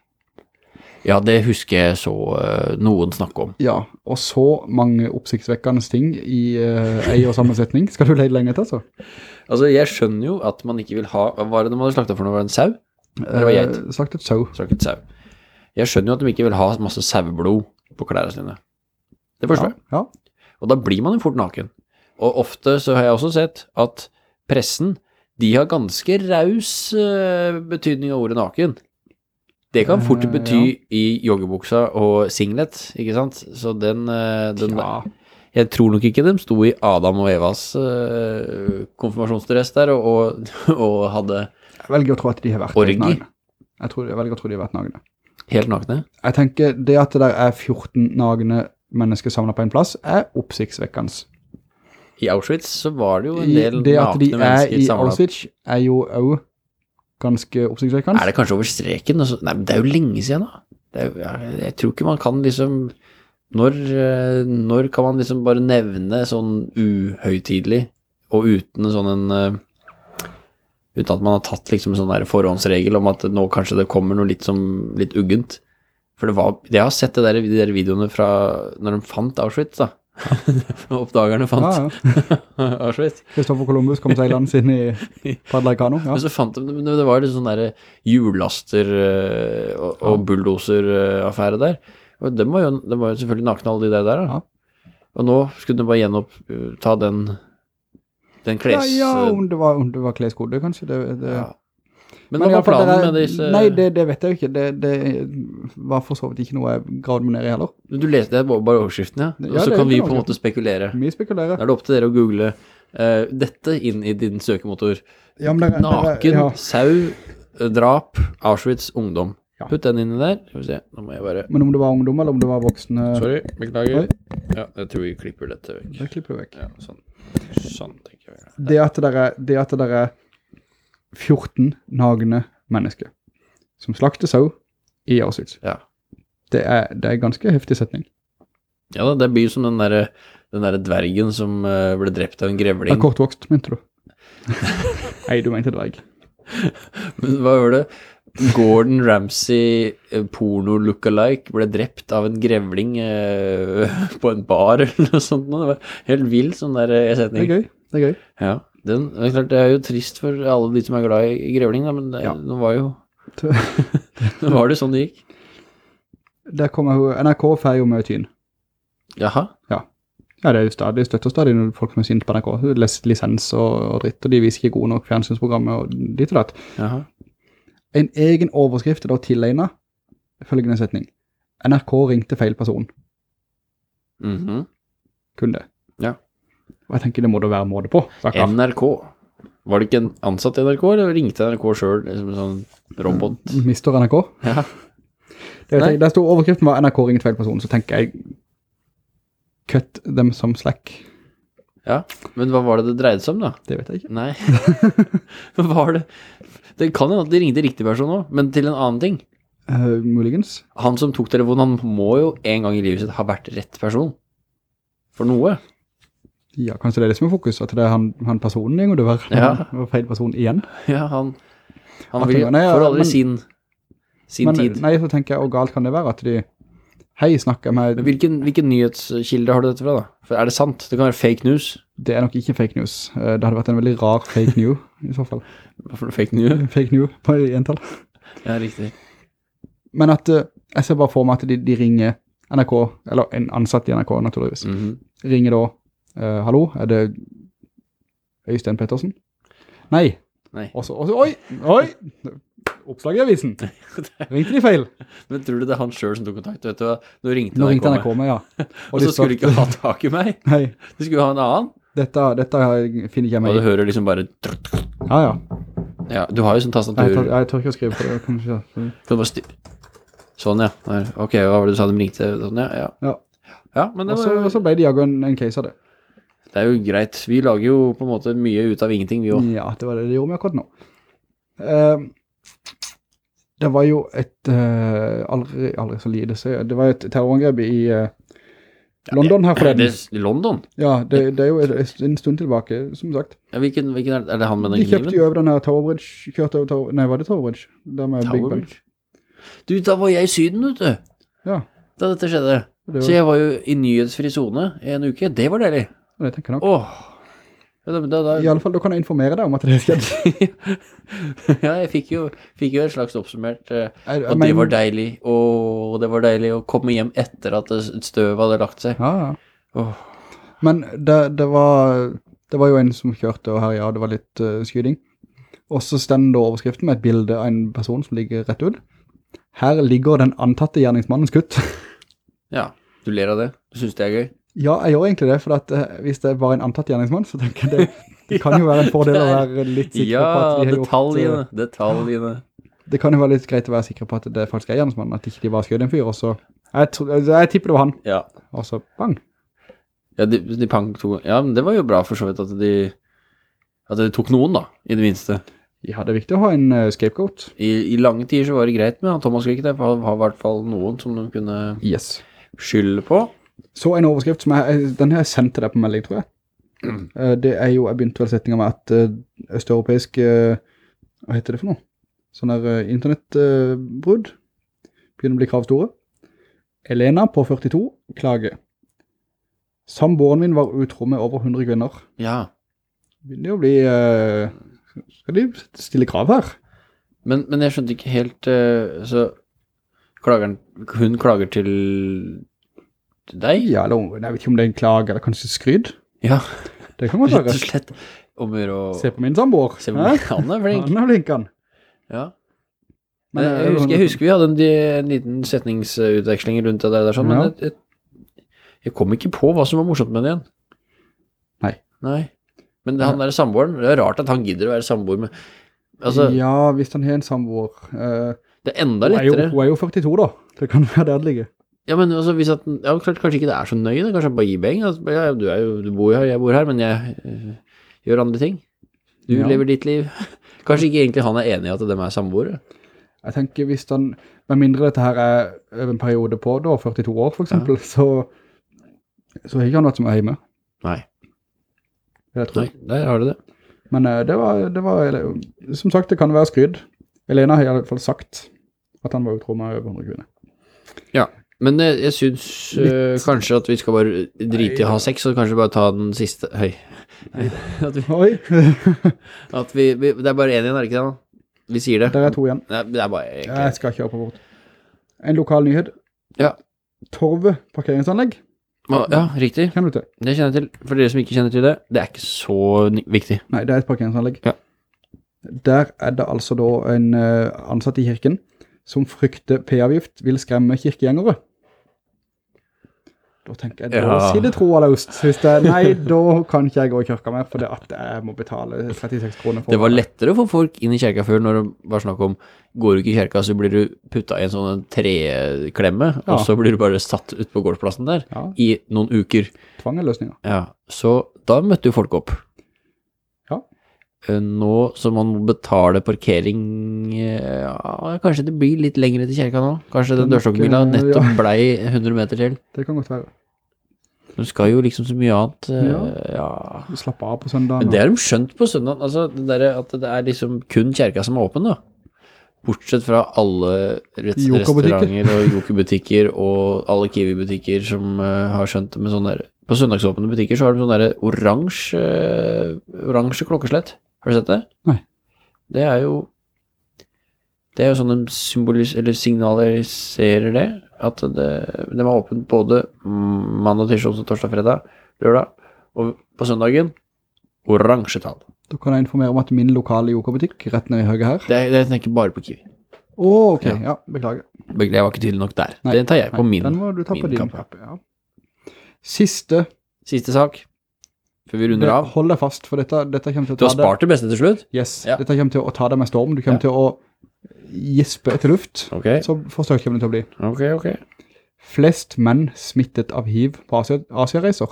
Ja, det husker jeg så uh, noen snakke om. Ja, og så mange oppsiktsvekkende ting i uh, ei og samme setning. Skal du leide lenge etter, så? Altså, jeg skjønner jo at man ikke vil ha, hva var det de hadde slaktet for noe? Var det en sau? Eller var det geit? Uh, slaktet sau. Slaktet sau. Jeg skjønner jo at de ikke vil ha masse saueblod på klærne sine. Det forstår jeg. Ja, Og da blir man jo fort naken. Og ofte så har jeg også sett at pressen, de har ganske raus eh, betydning av ordet naken. Det kan fort Eh, bety i joggebuksa og singlet, ikke sant? Så den, eh, den ja. Jeg tror nok ikke de sto i Adam og Evas konfirmasjonsdress der og, og, og hadde Jeg velger å tro at de har vært Orgi? nagne. Jeg, tror, jeg velger å tro de har vært nagne. helt nakne. Jeg tenker, det at det der er 14 nagne mennesker samlet på en plass, er oppsiktsvekkende. I Auschwitz så var det jo en del Det at de er mennesker i. Auschwitz er jo også ganske oppsiktsvekkende. Er det kanskje over streken? Altså, nei, men det er jo lenge siden da. Det jo- jeg, tror ikke man kan liksom når, eh, når kan man liksom bare nevne sånn uhøytidlig, og uten sånn en eh, uten at man har tatt liksom sånn der forhåndsregel om at nå kanskje det kommer noe litt som litt uggent. For det var, jeg har sett det der, de der videoene fra når de fant Auschwitz da. Oppdagerne fant Ja, ja. Auschwitz. Kristoffer Columbus kom til land sin i Padlaikano. Ja. Men så fant de, det var litt sånn der hjullaster eh, og, og bulldoser-affære der. Og det var, jo, dem var jo selvfølgelig nakne alle de der der. Ja. Og nå skulle de bare gjenoppta ta den, den Ja, kles... ja, om det var, om det var kleskode, kanskje. Det, det, ja. Men, Men hva var planen det er- med disse Nei, det, det vet jeg jo ikke. Det, det var for så vidt ikke noe jeg gravde meg ned i heller. Du leste det bare bare overskriften, ja. Ja, Og så er kan vi på en måte spekulere. Vi spekulerer. Da er det opp til dere å google uh, dette inn i din søkemotor. Ja, men det er- det er- Naken, ja. sau, eh, drap, Auschwitz, ungdom. Ja. Putt den inni der. Skal vi se, nå må jeg bare... Men om det var ungdom, eller om det var voksne, Sorry, beklager. Oi. Ja, jeg tror vi klipper dette vekk. det klipper vi vekk. Ja, sånn. Sånn, tenker jeg. Det at det er, det at det er 14 nagne mennesker som slakter sau i Auschwitz, Ja. det er, det er en ganske heftig setning. Ja det blir som den der, den der dvergen som eh, ble drept av en grevling. Det er kortvokst, mente du? Nei, du mente dverg. Men hva var det? Gordon Ramsay, eh, porno-lookalike, ble drept av en grevling eh, på en bar eller noe sånt. Det var helt vild sånn der setning. Det er gøy, det er gøy. Ja, den, det er klart det er jo trist for alle de som er glad i, grevling, da, men det, Ja. nå var jo Nå var det sånn det gikk. Der kommer jo, NRK feier jo mye tyn. Jaha. Ja, det er jo stadig, støtter stadig når folk som er sint på NRK, les, lisens og, og dritt, og de viser ikke gode nok fjernsynsprogrammet og ditt og datt. Jaha. En egen overskrift er da tilegnet følgende setning. NRK ringte feil person. Mhm. Kun det. Ja. Og jeg tenker det må det være måte på. stakkar. NRK. Var det ikke en ansatt i NRK, eller ringte NRK selv, liksom en sånn robot? Mister NRK. Ja. Det jeg, der stod overskriften var NRK ringet feil person, så tenker jeg cut dem som slack. Ja, men hva var det det dreide seg om da? Det vet jeg ikke. Nei. Hva var det? Det kan jo at de ringte riktig person også, men til en annen ting. Uh, muligens. Han som tok telefonen, han må jo en gang i livet sitt ha vært rett person. For noe. Ja, kanskje det er det som er fokus, at det er han, han personen en gang du var. Ja. Han var feil person igjen. Ja, han, han vil, tenker, nei, ja, får aldri men- sin, sin Men tid. nei, så tenker jeg, og galt kan det være at de, hei, snakker med, Men hvilken, hvilken nyhetskilde har du dette fra da? For er det sant? Det kan være fake news. det er nok ikke fake news. Eh, Det hadde vært en veldig rar fake news, i så fall. Hva for fake news? Fake news på entall. Ja, riktig. Men at, eh, jeg ser bare for meg at de, de ringer NRK, eller en ansatt i NRK naturligvis, Mhm. ringer da, eh, hallo, er det Øystein Pettersen? Nei. Nei. Også, også, oi, oi, oppslag i avisen. Ringte de feil? Men tror du det er han selv som tok kontakt? Vet du? Nå ringte Nå ringte meg. NRK med. ja. Og og så skulle du ikke ha tak i meg. Nei, Du skulle ha en annen. dette, dette finner ikke jeg Og du hører liksom bare... Ja, ja. Ja, du har jo sånn tastatur. tør, jeg tør ikke å skrive på det. kanskje. Kan du bare styr... Sånn, ja. Ok, hva var det du sa? De ringte? Sånn, ja, ja. Ja. Ja, men det, var, og så ble det jaget en, en case av det. Det er jo greit. Vi lager jo på en måte mye ut av ingenting, vi også. Ja, det var det de gjorde med akkurat nå. Uh, det var jo et, uh, aldri, aldri så lite, så det var et terrorangrep i uh, London her forleden. I London? Ja, det, det er jo en stund tilbake, som sagt. Ja, hvilken, hvilken er, er det han med den De kjøpte kniven? jo over den her Tower Bridge, kjørte over Tower, nei, var det Tower Bridge? Der med Tower Big Bang. Du, da var jeg i syden, vet du. Ja, Da dette skjedde. det Så jeg var jo i nyhetsfri zone i en uke. Det var deilig. Det tenker jeg nok. Åh. Da, da, da, I alle fall, da kan jeg informere deg om at det skjedde. ja, jeg fikk jo, fikk jo et slags oppsummert, uh, at men... det var deilig, og det var deilig å komme hjem etter at støv hadde lagt seg. Ja, ja. Åh. Men det, det, var, det var jo en som kjørte, og her, ja, det var litt uh, skyding. Og så stender overskriften med et bilde av en person som ligger rett ut. Her ligger den antatte gjerningsmannens kutt. Ja, du ler av det. Du synes det er gøy. Ja, jeg gjør egentlig det, for at, uh, hvis det er bare en antatt gjerningsmann, så tenker jeg det, det kan jo være en fordel å være litt sikker Ja, på at de har gjort... detaljene, eh, detaljene. det kan jo være litt greit å være sikker på at det faktisk er gjerningsmannen, at ikke de bare skjød en fyr, og så... Jeg, jeg tipper det var han, Ja, og så bang. ja de, de pang to, ja, men det var jo bra for så vidt at de, at de tok noen da, i det minste. Ja, det er viktig å ha en uh, scapegoat. I, I lange tider så var det greit med han Thomas Quick det var i hvert fall noen som de kunne Yes. skylde på. Så en overskrift som jeg, den har jeg sendt til deg på melding, tror jeg. Mm. Det er jo, jeg begynte vel setninga med at eh, østeuropeisk, eh, hva heter det for noe? Sånn der eh, internettbrudd begynner å bli kravstore. Elena på 42 klager. Samboeren min var utro med over 100 kvinner. Ja, Begynner jo å bli, eh, skal de stille krav her? men, men jeg skjønte ikke helt, eh, så klager, hun klager til, til deg? Ja, eller jeg vet ikke om det er en klage, eller kanskje skryd. Ja, Det kan godt rett og slett. Om å Se på min samboer. se på min, han er flink. Han er flink, han. Ja. Men, Men, eh, jeg, husker, jeg husker vi hadde en, en liten setningsutveksling rundt det der, sånn, men Ja. jeg, jeg, jeg kom ikke på hva som var morsomt med det igjen. Nei. Nei. Men han der samboeren, det er rart at han gidder å være samboer med, altså, ja, hvis han har en samboer. eh, det er enda hun, er jo, lettere. hun er jo 42 da. Det kan være det ligger. Ja, men altså, hvis at, ja, klart, kanskje ikke det er så nøye, da. kanskje han bare gir beng. Altså, ja, du, jo, du bor jo her, jeg bor her, men jeg øh, gjør andre ting. Du Ja. lever ditt liv. Kanskje ikke egentlig han er enig i at de er samboere. Jeg tenker hvis han, med mindre dette her er over en periode på da, 42 år for eksempel, så, så har ikke han vært som er hjemme. Nei. Jeg tror. Nei, der har du det. Men eh, det var, det var, som sagt, det kan være skrydd. Elena har i alle fall sagt at han var utro med over 100 kvinner. Ja, men jeg, jeg synes uh, kanskje at vi skal bare drite i å ha sex, og kanskje bare ta den siste Høy. At, vi, at vi, vi Det er bare én igjen, er det ikke det? Vi sier det. der er to igjen. Nei, det er bare Jeg egentlig skal kjøre på bort. En lokal nyhet. Ja. Torve parkeringsanlegg. Ja, riktig. Kjenner du til? Det kjenner jeg til. For dere som ikke kjenner til det, det er ikke så viktig. Nei, det er et parkeringsanlegg. Ja. Der er det altså da en eh, ansatt i kirken som frykter P-avgift vil skremme kirkegjengere. da tenker jeg, da Ja. sier det tro eller ost. Hvis det, nei, da kan ikke jeg gå i kirka mer, for det at jeg må betale 36 kroner for Det var lettere få folk inn i kirka før når det var snakk om går du ikke i kirka, så blir du putta i en sånn treklemme, Ja. og så blir du bare satt ut på gårdsplassen der Ja. i noen uker. Tvangeløsninger. Ja, så da møtte jo folk opp. Eh, Nå som man må betale parkering, eh, ja, kanskje det blir litt lengre til kjerka nå. Kanskje den dørstokkmila eh, nettopp ja. blei 100 meter til. Det kan godt være. Du skal jo liksom så mye annet. Ja. ja. Slappe av på søndagen. Men det har de skjønt på søndag, altså det der, at det er liksom kun kjerka som er åpen da. Bortsett fra alle rest restauranter og jokerbutikker og alle Kiwi-butikker som uh, har skjønt det med sånn der, på søndagsåpne butikker så har de sånn der oransje, eh, oransje klokkeslett. Har du sett det? Nei. Det er jo, det er jo sånn de signaliserer det, at det, de er åpent både mandag, tirsdag, onsdag, torsdag, fredag, lørdag, og på søndagen, oransje tall. Da kan jeg informere om at min lokale yogabutikk rett ned i høyre her. Det, det tenker bare på Kiwi. Åh, ok, Ja. ja, beklager. Jeg var ikke tydelig nok der. Nei, den tar jeg på Nei, min. Den må du ta på din kappe, ja. Siste, Siste sak, før vi runder av. hold deg fast, for dette, dette kommer til å ta deg... Du har spart det beste til slutt? Yes, Ja. dette kommer til å ta deg med storm. Du kommer Ja. til å gispe etter luft. Ok, Så forstørst kommer det til å bli. ok, ok. Flest menn smittet av hiv på Asia- Asia-reiser.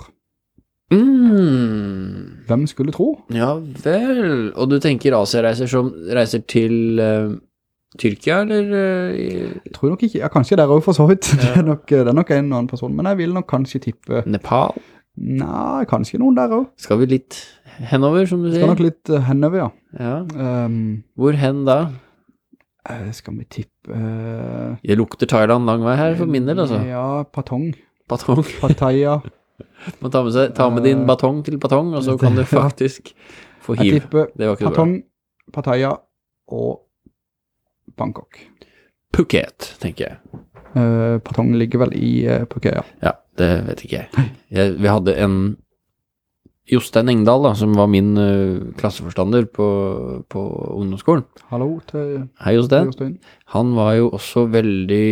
Mm. Hvem skulle tro? Ja vel. Og du tenker Asia-reiser som reiser til uh, Tyrkia, eller? eh, Jeg tror nok ikke, ja, kanskje der også for så vidt. Det, er nok, det er nok en annen person, men jeg vil nok kanskje tippe, Nepal? Nei, kanskje noen der også. Skal vi litt henover, som du sier? Skal nok litt uh, henover, ja. Ja. Um, Hvor hen da? eh, skal vi tippe... Uh, Det lukter Thailand lang vei her, for min del, altså. Ja, Patong, Patong. Pattaya. Må ta med, seg, ta med din batong til patong, og så kan du faktisk få hiv. Jeg tipper. Patong, Pattaya og Bangkok. Phuket, tenker jeg. Uh, Patong ligger vel i uh, Phuket, ja. Ja, det vet ikke jeg. jeg vi hadde en Jostein Engdahl, da, som var min uh, klasseforstander på, på ungdomsskolen. Hallo til Hei, Jostein. Han var jo også veldig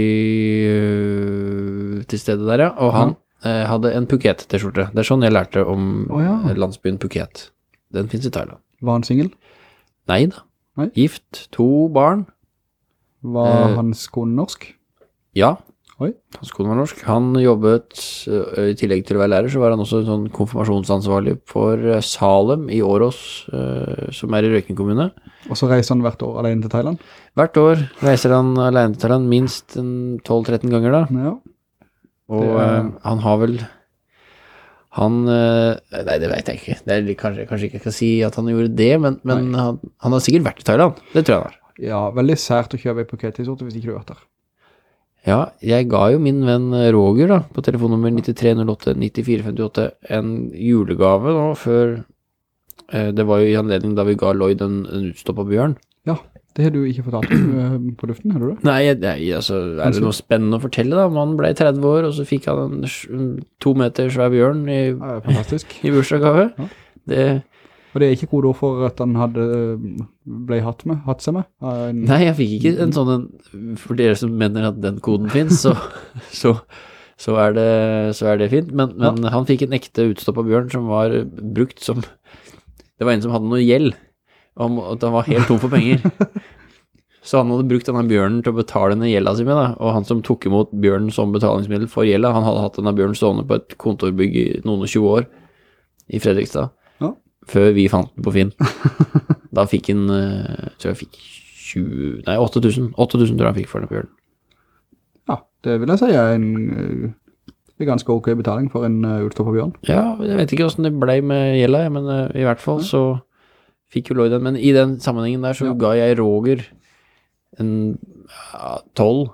uh, til stede der, ja. Og han uh, hadde en Phuket-T-skjorte. Det er sånn jeg lærte om oh, ja. eh, landsbyen Phuket. Den finnes i Thailand. Var han single? Nei da. Nei. Gift, to barn. Var Eh, hans kone norsk? Ja. Oi. Hans kone var norsk. Han jobbet, øh, i tillegg til å være lærer, så var han også sånn konfirmasjonsansvarlig for øh, Salem i Årås, øh, som er i Røyken kommune. Og så reiser han hvert år alene til Thailand? Hvert år reiser han alene til Thailand minst 12-13 ganger da. Ja. Og er- han har vel Han Nei, det vet jeg ikke. Det er, kanskje, kanskje ikke jeg skal si at han gjorde det, men, men han, han har sikkert vært i Thailand. Det tror jeg han har. Ja, veldig sært å kjøpe ei Phuket-t-skjorte hvis ikke du har vært der. Ja, jeg ga jo min venn Roger da, på telefonnummer 9308 9458 en julegave nå før eh, Det var jo i anledning da vi ga Lloyd en, en utstoppa bjørn. Ja, det har du ikke fortalt eh, på luften, har du det? Nei, jeg, altså, er det noe spennende å fortelle da? Man ble 30 år, og så fikk han en, to meter svær bjørn i, Ja, i bursdagsgave. Ja. Det, Og det er ikke kode ord for at han hadde ble hatt med, hatt seg med. En, nei, jeg fikk ikke en sånn en, for dere som mener at den koden finnes, så, så, så, er, det, så er det fint. Men, men han fikk en ekte utstoppa bjørn som var brukt som Det var en som hadde noe gjeld, og at han var helt tom for penger. Så han hadde brukt denne bjørnen til å betale denne gjelda si med, da. Og han som tok imot bjørnen som betalingsmiddel for gjelda, han hadde hatt denne bjørnen stående på et kontorbygg i noen og 20 år i Fredrikstad. Før vi fant den på Finn. Da fikk han, eh, tror jeg fikk 20, nei 8000, 8000 tror jeg han fikk for den på bjørnen. ja, det vil jeg si er en eh, en ganske ok betaling for en uh, utstoppet bjørn. Ja, jeg vet ikke hvordan det ble med gjelda, men eh, i hvert fall så fikk jo Lloyd den. Men i den sammenhengen der så Ja. ga jeg Roger en ja, 12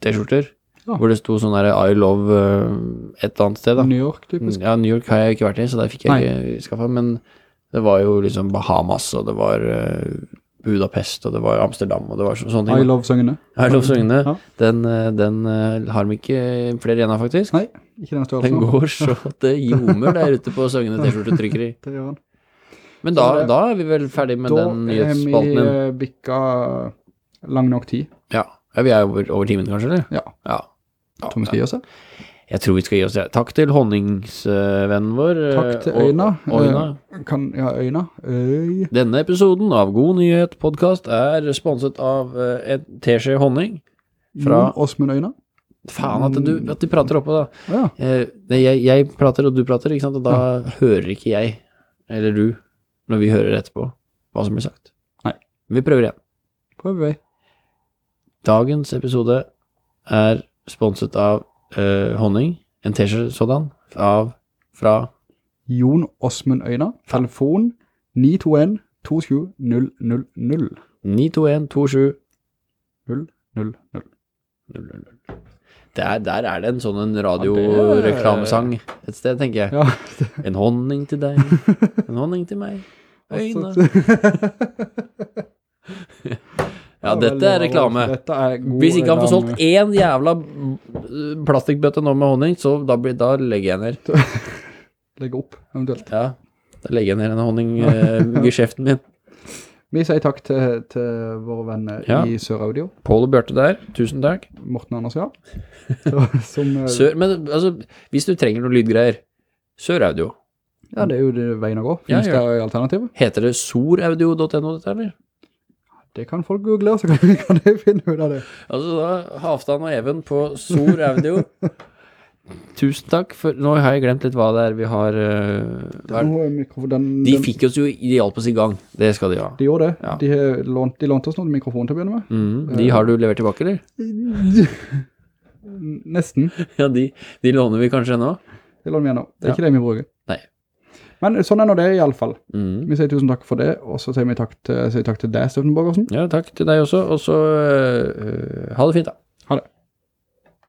T-skjorter, Ja. hvor det sto sånn der I love eh, et eller annet sted da. New York, typisk. Ja, New York har jeg ikke vært i, så der fikk jeg Nei. ikke skaffa, men det var jo liksom Bahamas, og det var eh, Budapest, og det var Amsterdam, og det var så, sånne I love søngene I love søngene Ja. Den, eh, den har vi ikke flere igjen av, faktisk. Nei, ikke den størrelsen. Den går så det ljomer der ute på Søgne T-skjortetrykkeri. Det gjør han. Men da, det- da er vi vel ferdig med den er vi Da din. vi bikka lang nok tid. Ja. ja, vi er over, over timen kanskje, eller? Ja, Ja. Tror vi skal gi oss det. Jeg tror vi skal gi oss det. Takk til honningsvennen vår. eh, Takk til Øyna. Øyna. Eh, Kan, ja, Øyna. Øy. Denne episoden av God nyhet podcast er sponset av et en teskje honning. Fra- Åsmund Øyna. Faen at du, at du prater oppe da. Ja, Eh, jeg, jeg prater og du prater, ikke sant? Og da hører ikke jeg, eller du, når vi hører etterpå, hva som blir sagt. Nei. Vi prøver igjen. prøver vi. Dagens episode er sponset av uh, honning, en teskje sådan, av, fra Jon Åsmund Øyna. Telefon 921 27 000 921 27 000. Der, der er det en sånn en radioreklamesang et sted, tenker jeg. Ja, En honning til deg, en honning til meg, øyne. Ja, dette er reklame. Dette er god Hvis ikke han får solgt én jævla mm, plastikkbøtte nå med honning, så da, blir, da legger jeg ned. Legge opp, eventuelt. Ja, da legger jeg ned denne honninggeskjeften min. Vi sier takk til, til våre venner Ja. i Sør-Audio. Pål og Bjørte der, tusen takk. Morten Anders, ja. Som, eh, Sør, men altså, hvis du trenger noen lydgreier, Sør-Audio. ja, det er jo det veien å gå. Ja, ja. det alternativer? Heter det soraudio.no dette, eller? Det kan folk google, så kan, kan de finne ut av det. Altså da, Halvdan og Even på Sor Audio. Tusen takk, for nå har jeg glemt litt hva det er vi har? Nå er mikrofon- den, De fikk oss jo, de hjalp oss i gang. Det skal de ha. de gjorde det. Ja. De, lånt, de lånte oss noen mikrofon til å begynne med. Mm, de har du levert tilbake, eller? Nesten. Ja, de, de låner vi kanskje ennå. Det låner vi nå, Det er Ja. ikke det vi bruker. Men sånn er nå det i alle fall. Mm. Vi sier tusen takk for det, og så sier vi takk til, sier takk til deg, Steffen Borgersen. Ja, takk til deg også, og så øh, ha det fint da. Ha det.